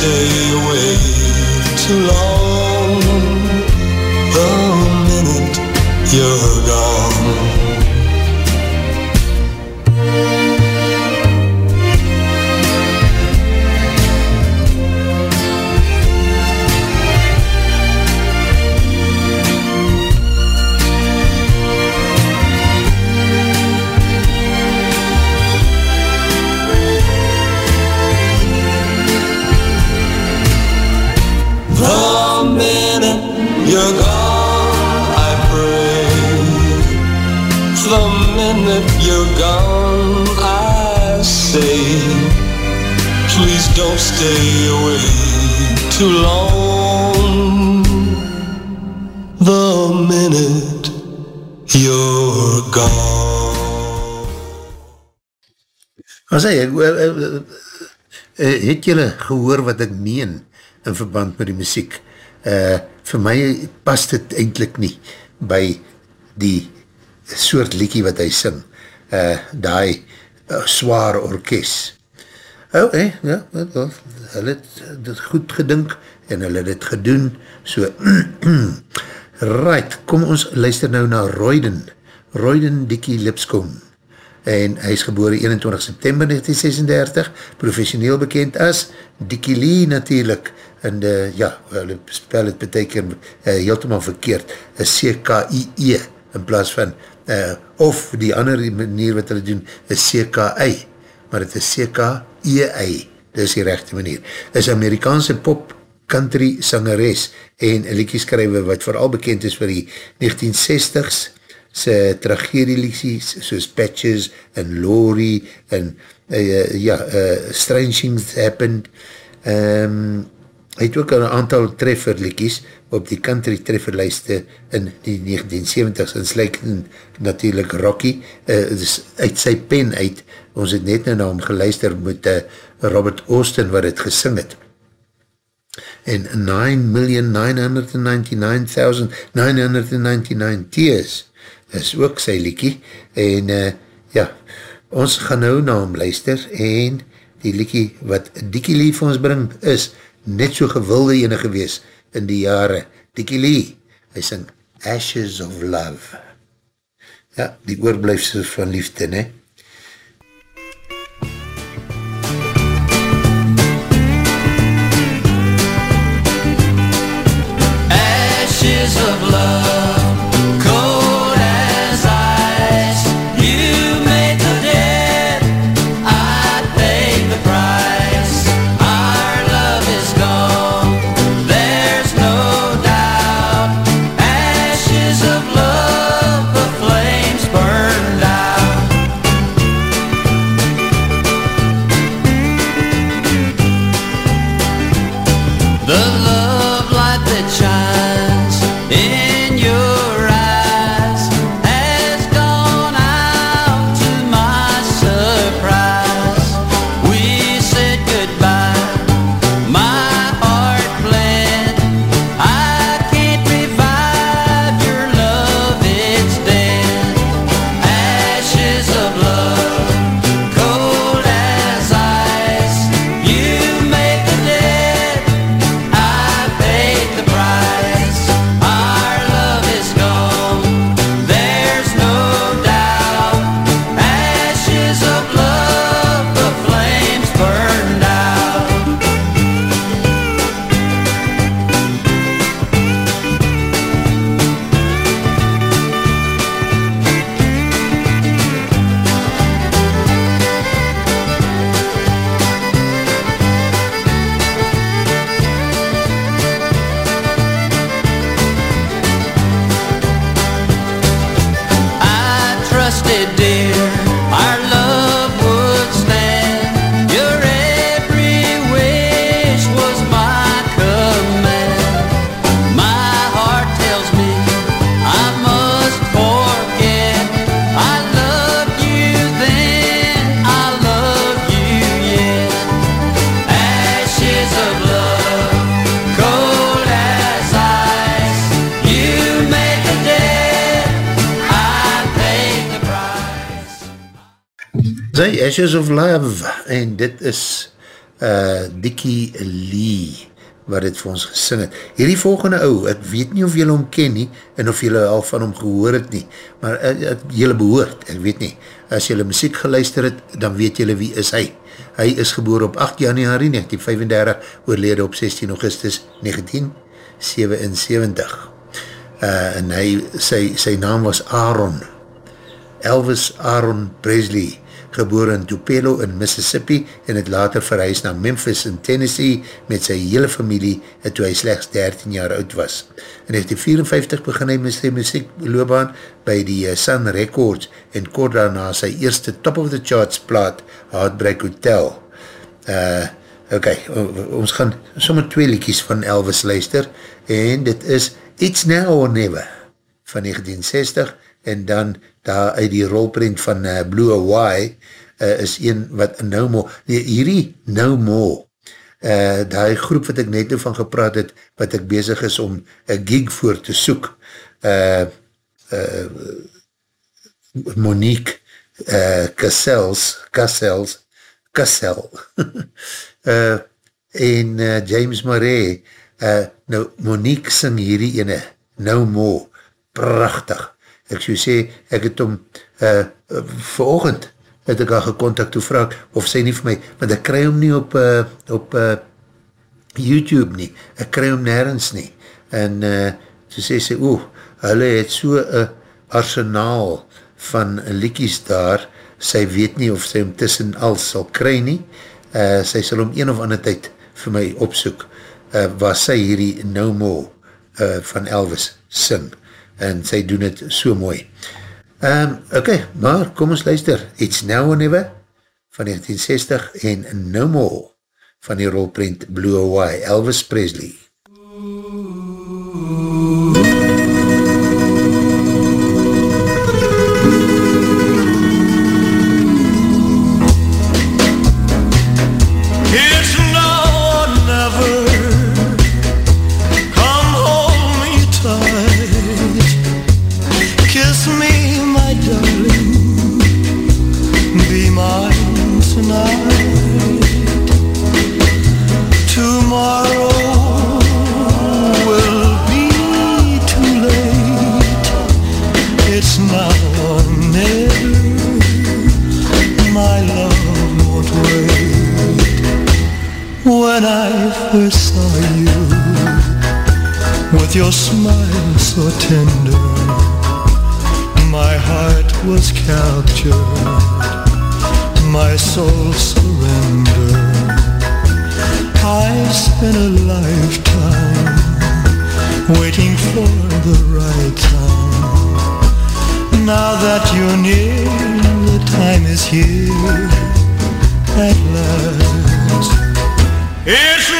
stay away too long. The minute you're As hy, uh, uh, uh, het jylle gehoor wat ek meen in verband met die muziek? Uh, vir my pas dit eindelijk nie by die soort liekie wat hy sing. Uh, die uh, zwaar orkest. Oh, eh, ja, hulle het dit goed gedink en hulle het dit gedoen, so, right, kom ons luister nou na Royden, Royden Dickie Lipscomb, en hy is geboor 21 september 1936, professioneel bekend as Dickie Lee natuurlijk, en de, ja, hulle spel het beteker uh, heeltemaal verkeerd, is C-K-I-E, in plaas van, uh, of die andere manier wat hulle doen, is C-K-I, maar het is C-K-E-I, dit is die rechte manier, is Amerikaanse pop country sangeres en liekieskrijver wat vooral bekend is vir die 1960s sy tragedieliksies soos Patches en Lori en uh, ja, uh, Strange Things Happened um, hy het ook een aantal trefferlikies op die country trefferlijste in die 1970s en sluik natuurlijk Rocky. Uh, uit sy pen uit. Ons het net nou na hom geluister met uh, Robert Austin wat het gesing het. En 9,999,999 tears is ook sy liekie, en uh, ja, ons gaan nou na hom luister, en die liekie wat Dikkie Lee vir ons bring, is net so gewilde ene gewees in die jare. Dikkie Lee, hy sing Ashes of Love. Ja, die oorblijfsel van liefde, ne? Ashes of Love en dit is uh, Dickie Lee, wat het vir ons gesing het. Hierdie volgende ou, ek weet nie of jylle hom ken nie, en of jylle al van hom gehoor het nie, maar uh, jylle behoort, ek weet nie. As jylle muziek geluister het, dan weet jylle wie is hy. Hy is geboor op 8 januari 1935, oorlede op 16 augustus 1977. Uh, en hy, sy, sy naam was Aaron, Elvis Aaron Presley, geboor in Tupelo in Mississippi en het later verhuis na Memphis in Tennessee met sy hele familie toe hy slechts 13 jaar oud was. In 1954 begin hy met sy muziek loopbaan by die eh, Sun Records en kort daarna sy eerste top of the charts plaat Heartbreak Hotel. Uh, ok, ons gaan sommer twee liedjes van Elvis luister en dit is It's Now or Never van 1960 en dan daar uit die rolprint van uh, Blue Hawaii uh, is een wat No More, nee, hierdie No More, uh, die groep wat ek net van gepraat het, wat ek bezig is om een gig voor te soek, uh, uh, Monique uh, Cassels, Cassels, Cassel, uh, en uh, James Murray, uh, nou Monique sing hierdie ene, No More, prachtig, ek so sê, ek het om uh, veroogend het ek al gecontact toe vraag, of sy nie vir my, want ek kry hom nie op uh, op uh, YouTube nie, ek kry hom nergens nie, en uh, so sê sy, oeh, hulle het so een arsenaal van liekies daar, sy weet nie of sy hom tussen al sal kry nie, uh, sy sal hom een of ander tyd vir my opsoek, uh, waar sy hierdie No More uh, van Elvis sing, en sy doen het so mooi. Um, ok, maar kom ons luister, It's Now or Never van 1960 en No More van die rolprint Blue Hawaii, Elvis Presley. It's your smile so tender, my heart was captured, my soul surrendered. I spent a lifetime waiting for the right time. Now that you're near, the time is here at last. It's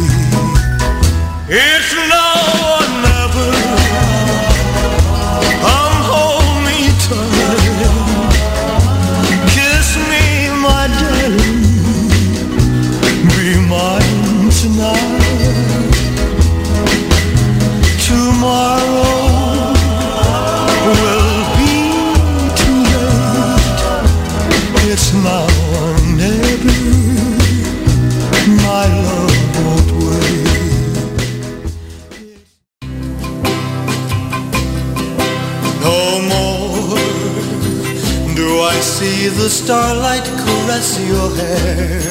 Starlight caress your hair?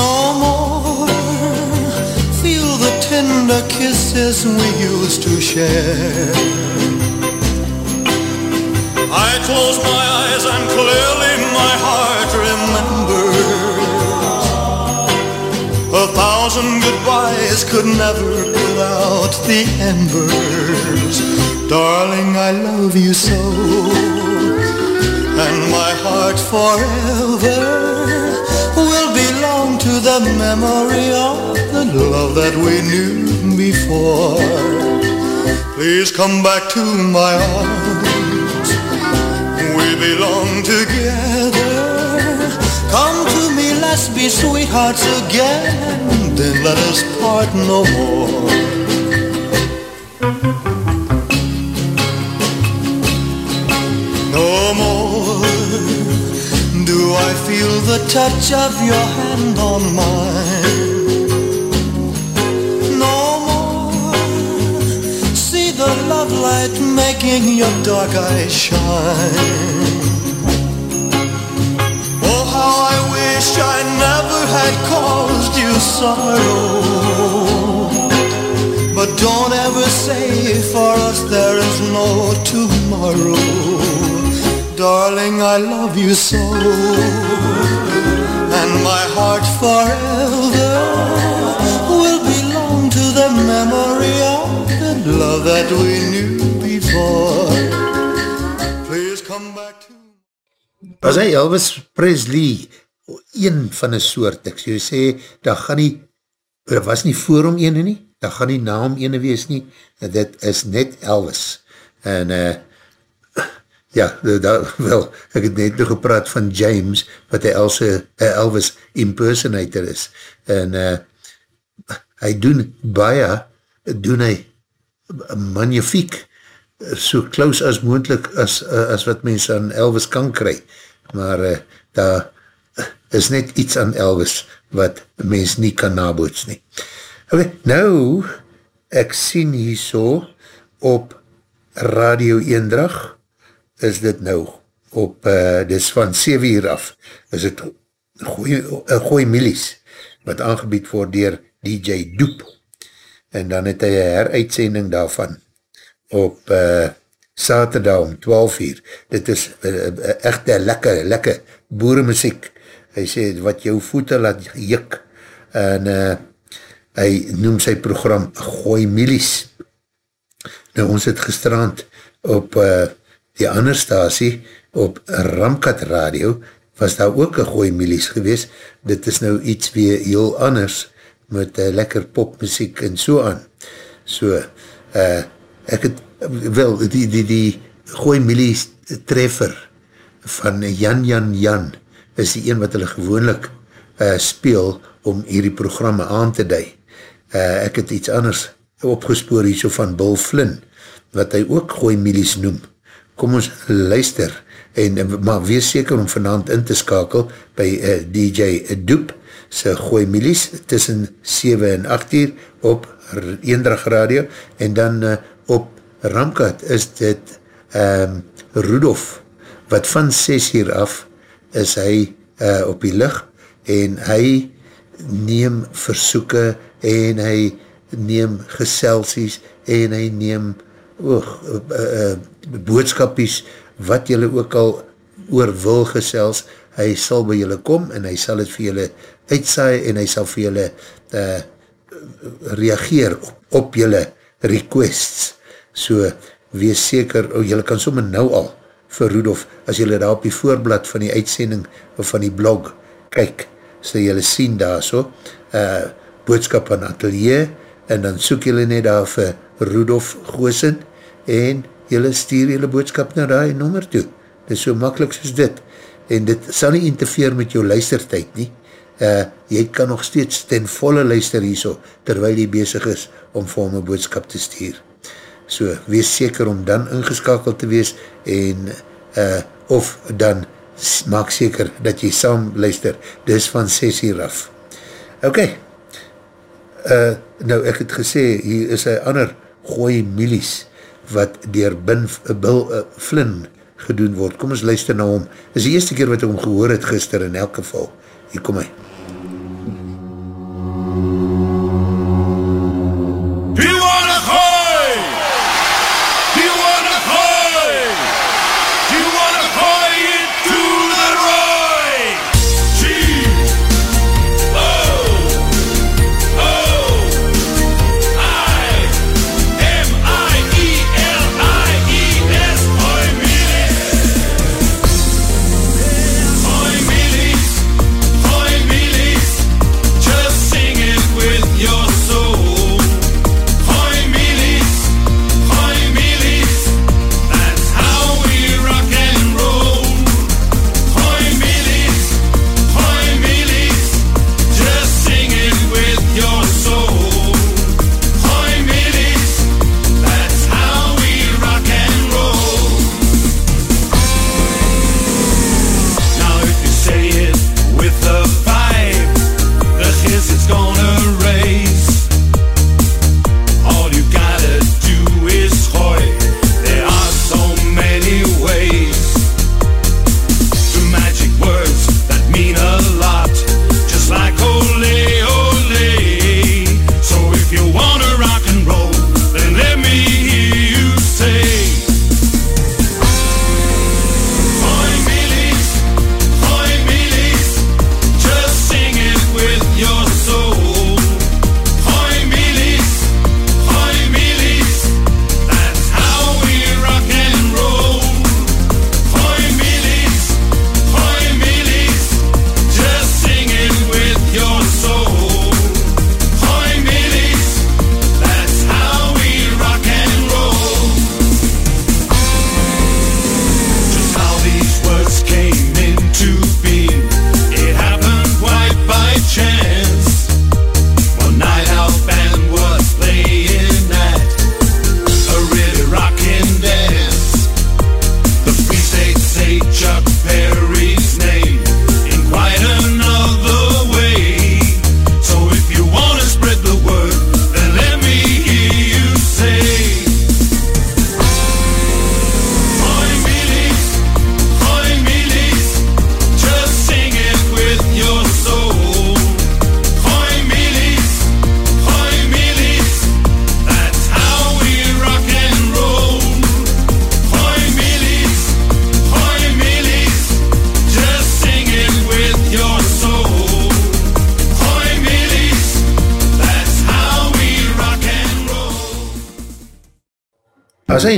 No more feel the tender kisses we used to share. I close my eyes and clearly my heart remembers a thousand goodbyes could never put out the embers. Darling, I love you so, and my heart forever will belong to the memory of the love that we knew before. Please come back to my arms. We belong together. Come to me, let's be sweethearts again. Then let us part no more. Feel the touch of your hand on mine. No more see the love light making your dark eyes shine. Oh, how I wish I never had caused you sorrow. But don't ever say for us there is no tomorrow. Darling, I love you so. And my heart forever will belong to the memory of the love that we knew before. Please come back to Was hy Elvis Presley een van een soort, ek so sê, daar gaan nie, er was nie voor om ene nie, daar gaan nie na om ene wees nie, dit is net Elvis. En uh, ja, da, wel, ek het net nog gepraat van James, wat hy Else, uh, Elvis impersonator is. En uh, hy doen baie, doen hy magnifiek, so close as moendlik as, as wat mens aan Elvis kan kry. Maar uh, daar is net iets aan Elvis wat mens nie kan naboots nie. Ok, nou, ek sien hier so op Radio Eendrag, is dit nou op, uh, dis van 7 uur af, is dit gooi, uh, gooi milies, wat aangebied word dier DJ Doep, en dan het hy een heruitsending daarvan, op uh, saterdag om 12 uur, dit is uh, echt een lekker, lekker boeremuziek, hy sê, wat jou voete laat jik, en uh, hy noem sy program Gooi Milies, nou ons het gestrand op uh, die ander stasie, op Ramkat Radio, was daar ook een Gooi Milies gewees, dit is nou iets weer heel anders, met uh, lekker popmuziek en so aan, so, uh, ek het, wel, die, die, die Gooi Milies treffer van Jan Jan Jan, is die een wat hulle gewoonlik uh, speel om hierdie programme aan te dui. Uh, ek het iets anders opgespoor hier so van Bill Flynn, wat hy ook gooi milies noem. Kom ons luister, en, maar wees seker om vanavond in te skakel by uh, DJ Doep, sy gooi milies tussen 7 en 8 uur op Eendrag Radio, en dan uh, op Ramkat is dit um, Rudolf, wat van 6 uur af is hy uh, op die licht en hy neem versoeken en hy neem geselsies en hy neem oog, uh, uh, boodskapies wat jylle ook al oor wil gesels, hy sal by jylle kom en hy sal het vir jylle uitsaai en hy sal vir jylle uh, reageer op, op jylle requests. So, wees seker, oh, jylle kan sommer nou al vir Rudolf, as jylle daar op die voorblad van die uitsending of van die blog kyk, so jylle sien daar so, uh, boodskap van atelier, en dan soek jylle net daar vir Rudolf Goosen, en jylle stuur jylle boodskap na die nommer toe. Dit is so makkelijk soos dit. En dit sal nie interfeer met jou luistertijd nie. Uh, jy kan nog steeds ten volle luister hier so, terwyl jy bezig is om vir hom een boodskap te stuur. So, wees seker om dan ingeskakeld te wees en uh, of dan maak seker dat jy saam luister. Dis van 6 uur af. Ok. Uh, nou, ek het gesê, hier is een ander gooi milies wat dier Bin, uh, Bill uh, Flynn gedoen word. Kom ons luister na hom. Dit is die eerste keer wat ek hom gehoor het gister in elk geval. Hier kom hy.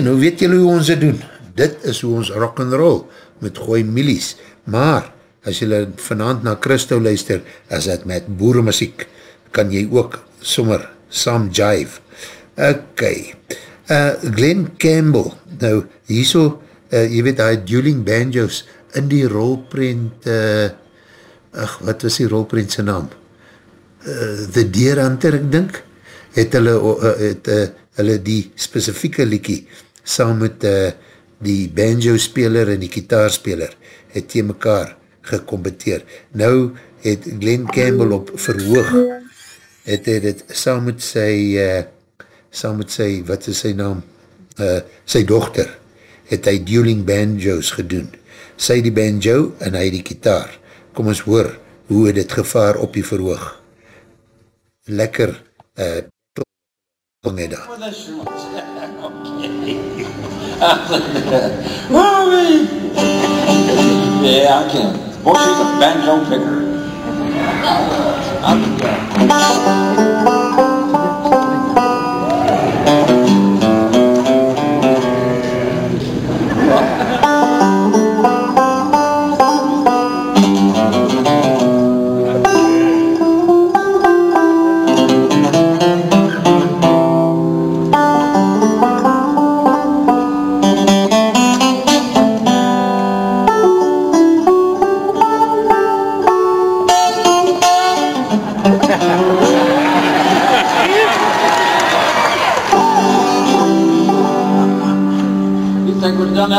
Hy, nou weet julle hoe ons dit doen. Dit is hoe ons rock and roll met gooi milies. Maar, as julle vanavond na Christo luister, as het met boeremuziek, kan jy ook sommer saam jive. Ok. Uh, Glenn Campbell, nou, hierso, uh, jy weet, hy dueling banjos in die rolprint, uh, ach, wat was die rolprint sy naam? Uh, The Deer Hunter, ek dink, het hulle, uh, het, uh, hulle die specifieke liekie saam met uh, die banjo speler en die gitaarspeler het tegen mekaar gecompeteer. Nou het Glenn Campbell op verhoog het hy dit saam met sy uh, saam met sy, wat is sy naam? Uh, sy dochter het hy dueling banjos gedoen. Sy die banjo en hy die gitaar. Kom ons hoor hoe het dit gevaar op die verhoog. Lekker uh, net daar. Yeah, I can. Boy, she's a banjo picker. You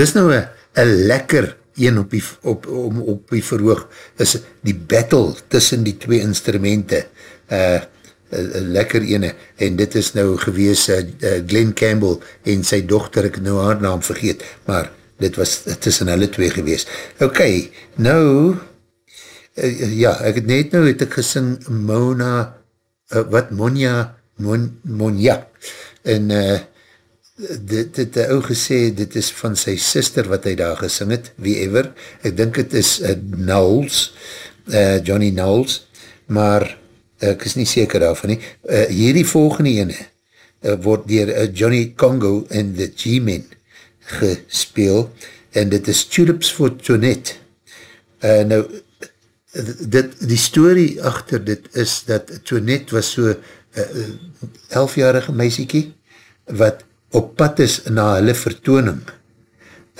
Dis nou een lekker een op die, op, op, op die verhoog, is die battle tussen die twee instrumente, uh, een lekker ene, en dit is nou gewees uh, Glenn Campbell en sy dochter, ek nou haar naam vergeet, maar dit was tussen hulle twee gewees. Ok, nou, uh, ja, ek het net nou het ek gesing Mona, uh, wat, Monja, Mon, Monja, en uh, dit het die ou gesê, dit is van sy sister wat hy daar gesing het, wie ever, ek dink het is uh, Knowles, uh, Johnny Knowles, maar uh, ek is nie seker daarvan nie, uh, hierdie volgende ene, uh, word dier uh, Johnny Congo en the G-Men gespeel, en dit is Tulips for Toinette. Uh, nou, dit, die story achter dit is dat Toinette was so uh, elfjarige meisiekie, wat op pad is na hulle vertooning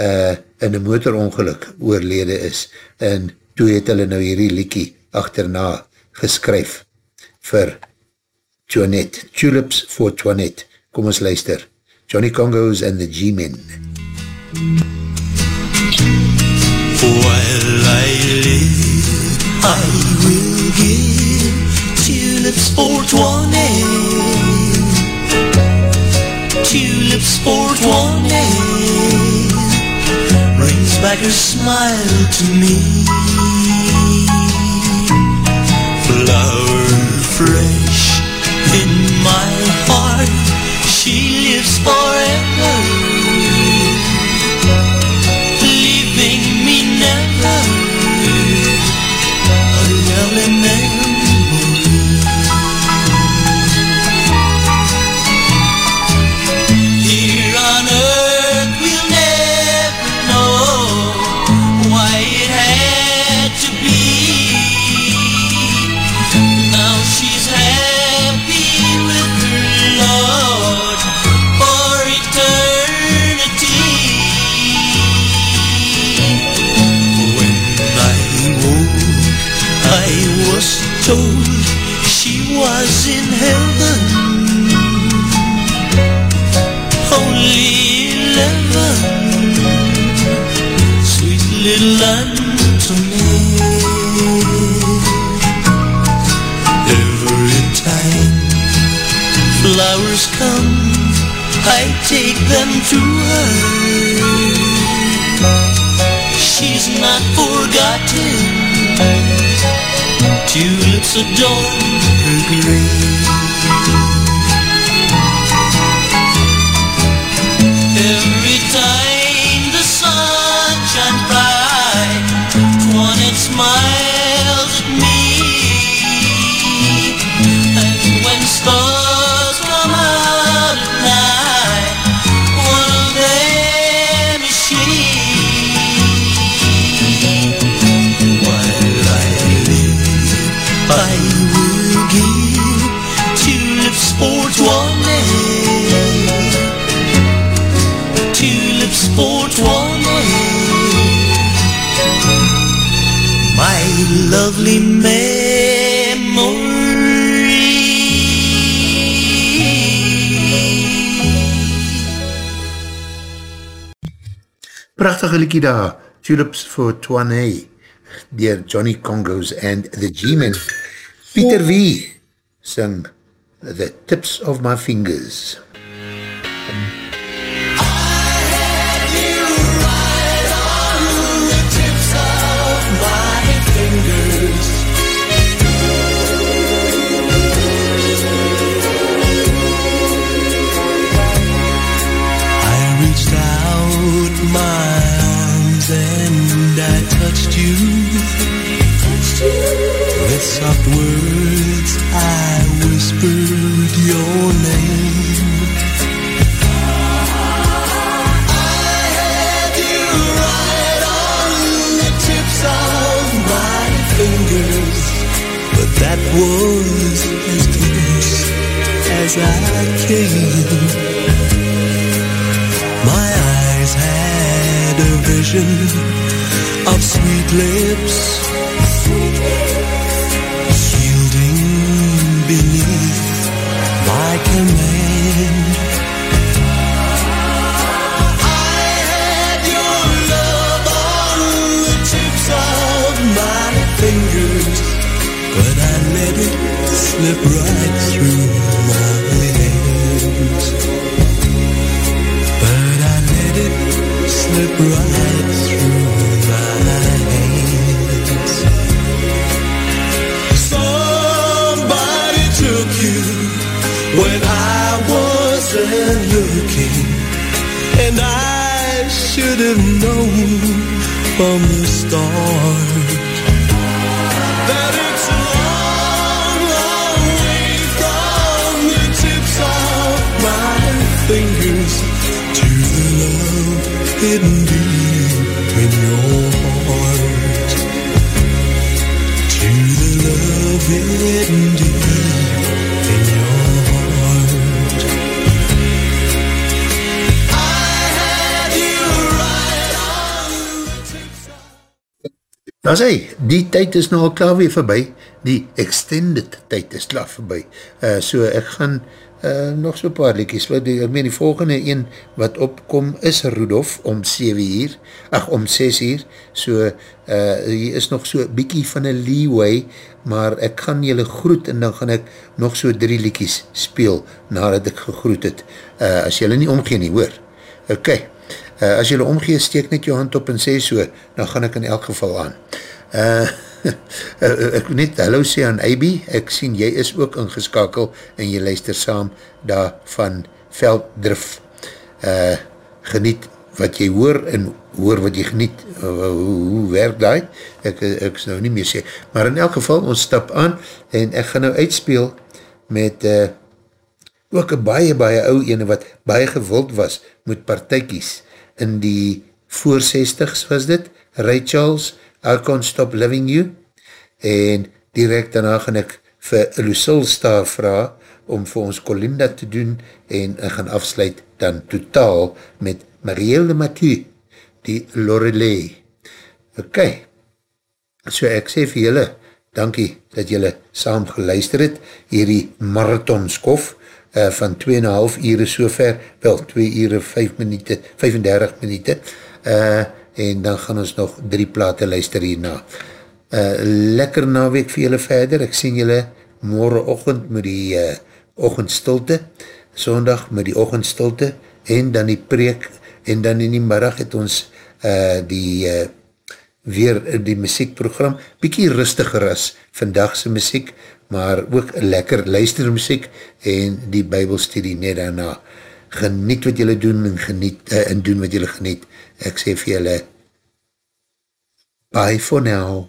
uh, in een motorongeluk oorlede is en toe het hulle nou hierdie liekie achterna geskryf vir Joanette, Tulips for Toinette. Kom ons luister. Johnny Congos and the G-Men. While I live, I will give tulips for Toinette. Tulips for Toinette Brings back her smile to me. Flower fresh in my heart. She lives forever told she was in heaven. Only eleven Sweet little Antoinette Every time flowers come I take them to her. She's not forgotten Tulips adorn her grave lovely memory Prachtige liekie daar, Tulips for Toinette, dier Johnny Congos and the G-Men. Pieter Wie sing The Tips of My Fingers. That was as close as I came. My eyes had a vision of sweet lips, yielding right through my hands. But I let it slip right through my hands. Somebody took you when I wasn't looking, and I should have known from the start hidden deep in your heart. Daar sê, die tyd is nou al klaar weer voorbij, die extended tyd is klaar voorbij, uh, so ek gaan uh, nog so paar liedjes, wat die, ek meen die volgende een wat opkom is Rudolf om 7 uur, ach om 6 uur, so uh, hier is nog so bykie van een leeway, maar ek gaan julle groet en dan gaan ek nog so drie liedjes speel nadat ek gegroet het, uh, as julle nie omgee nie, hoor. Ok, uh, as julle omgee, steek net jou hand op en sê so, dan gaan ek in elk geval aan. Uh, ek net hallo sê aan Aiby, ek sien jy is ook ingeskakel en jy luister saam daar van Velddrif. Uh, geniet wat jy hoor en hoor wat jy geniet. Uh, hoe, hoe werk die? Ek, ek is nou nie meer sê. Maar in elk geval, ons stap aan en ek gaan nou uitspeel met uh, ook een baie, baie ou ene wat baie gewild was met partijkies in die voor 60s was dit, Ray Charles, I Can't Stop Loving You, en direct daarna gaan ek vir Lucille Star vraag om vir ons Colinda te doen, en ek gaan afsluit dan totaal met Marielle Mathieu, die Lorelei. Ok, so ek sê vir julle, dankie dat julle saam geluister het, hierdie marathonskof, uh, van 2,5 ure so ver, wel 2 ure 5 minute, 35 minute, uh, en dan gaan ons nog drie plate luister hierna. Uh, lekker naweek vir julle verder, ek sien julle morgenochtend met die uh, ochendstilte, sondag met die ochendstilte, en dan die preek, en dan in die middag het ons uh, die uh, weer die muziekprogram, bykie rustiger as vandagse muziek, maar ook lekker luistermuziek en die bybelstudie net daarna. Geniet wat julle doen en, geniet, uh, en doen wat julle geniet. Ek sê vir julle, bye for now.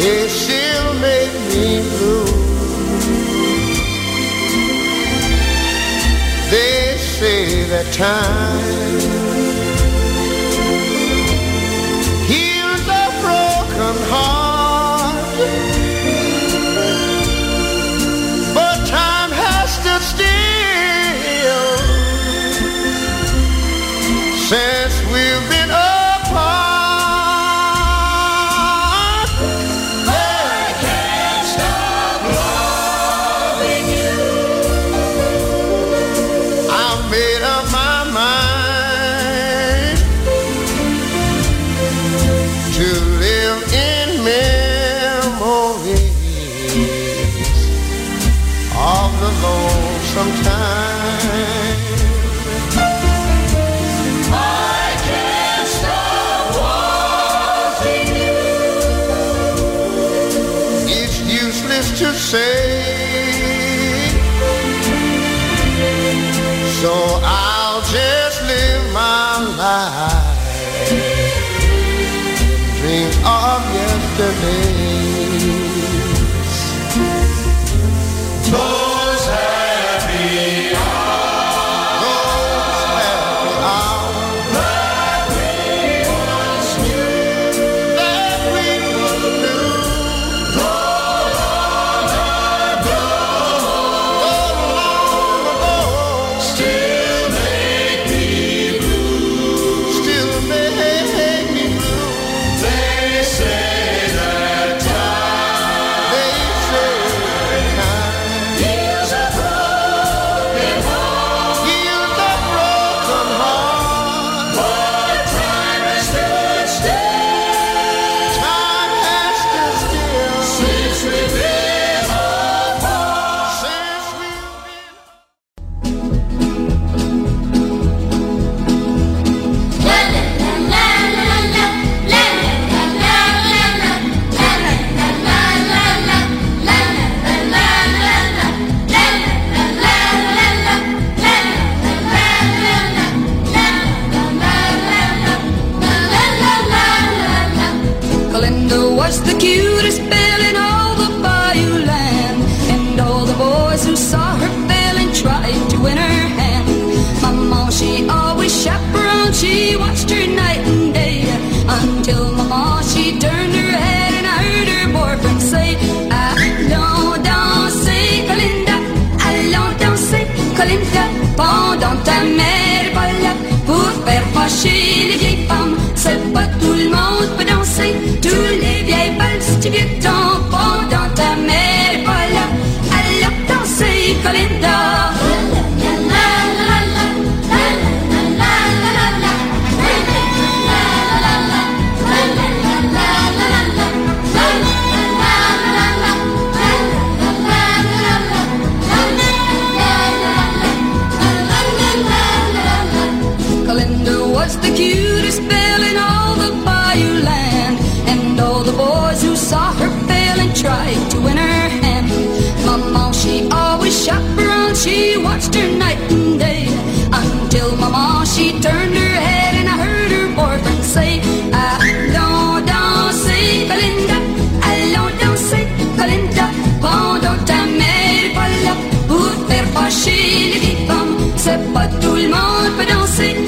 it still me blue. They say that time but I'll sing.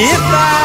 If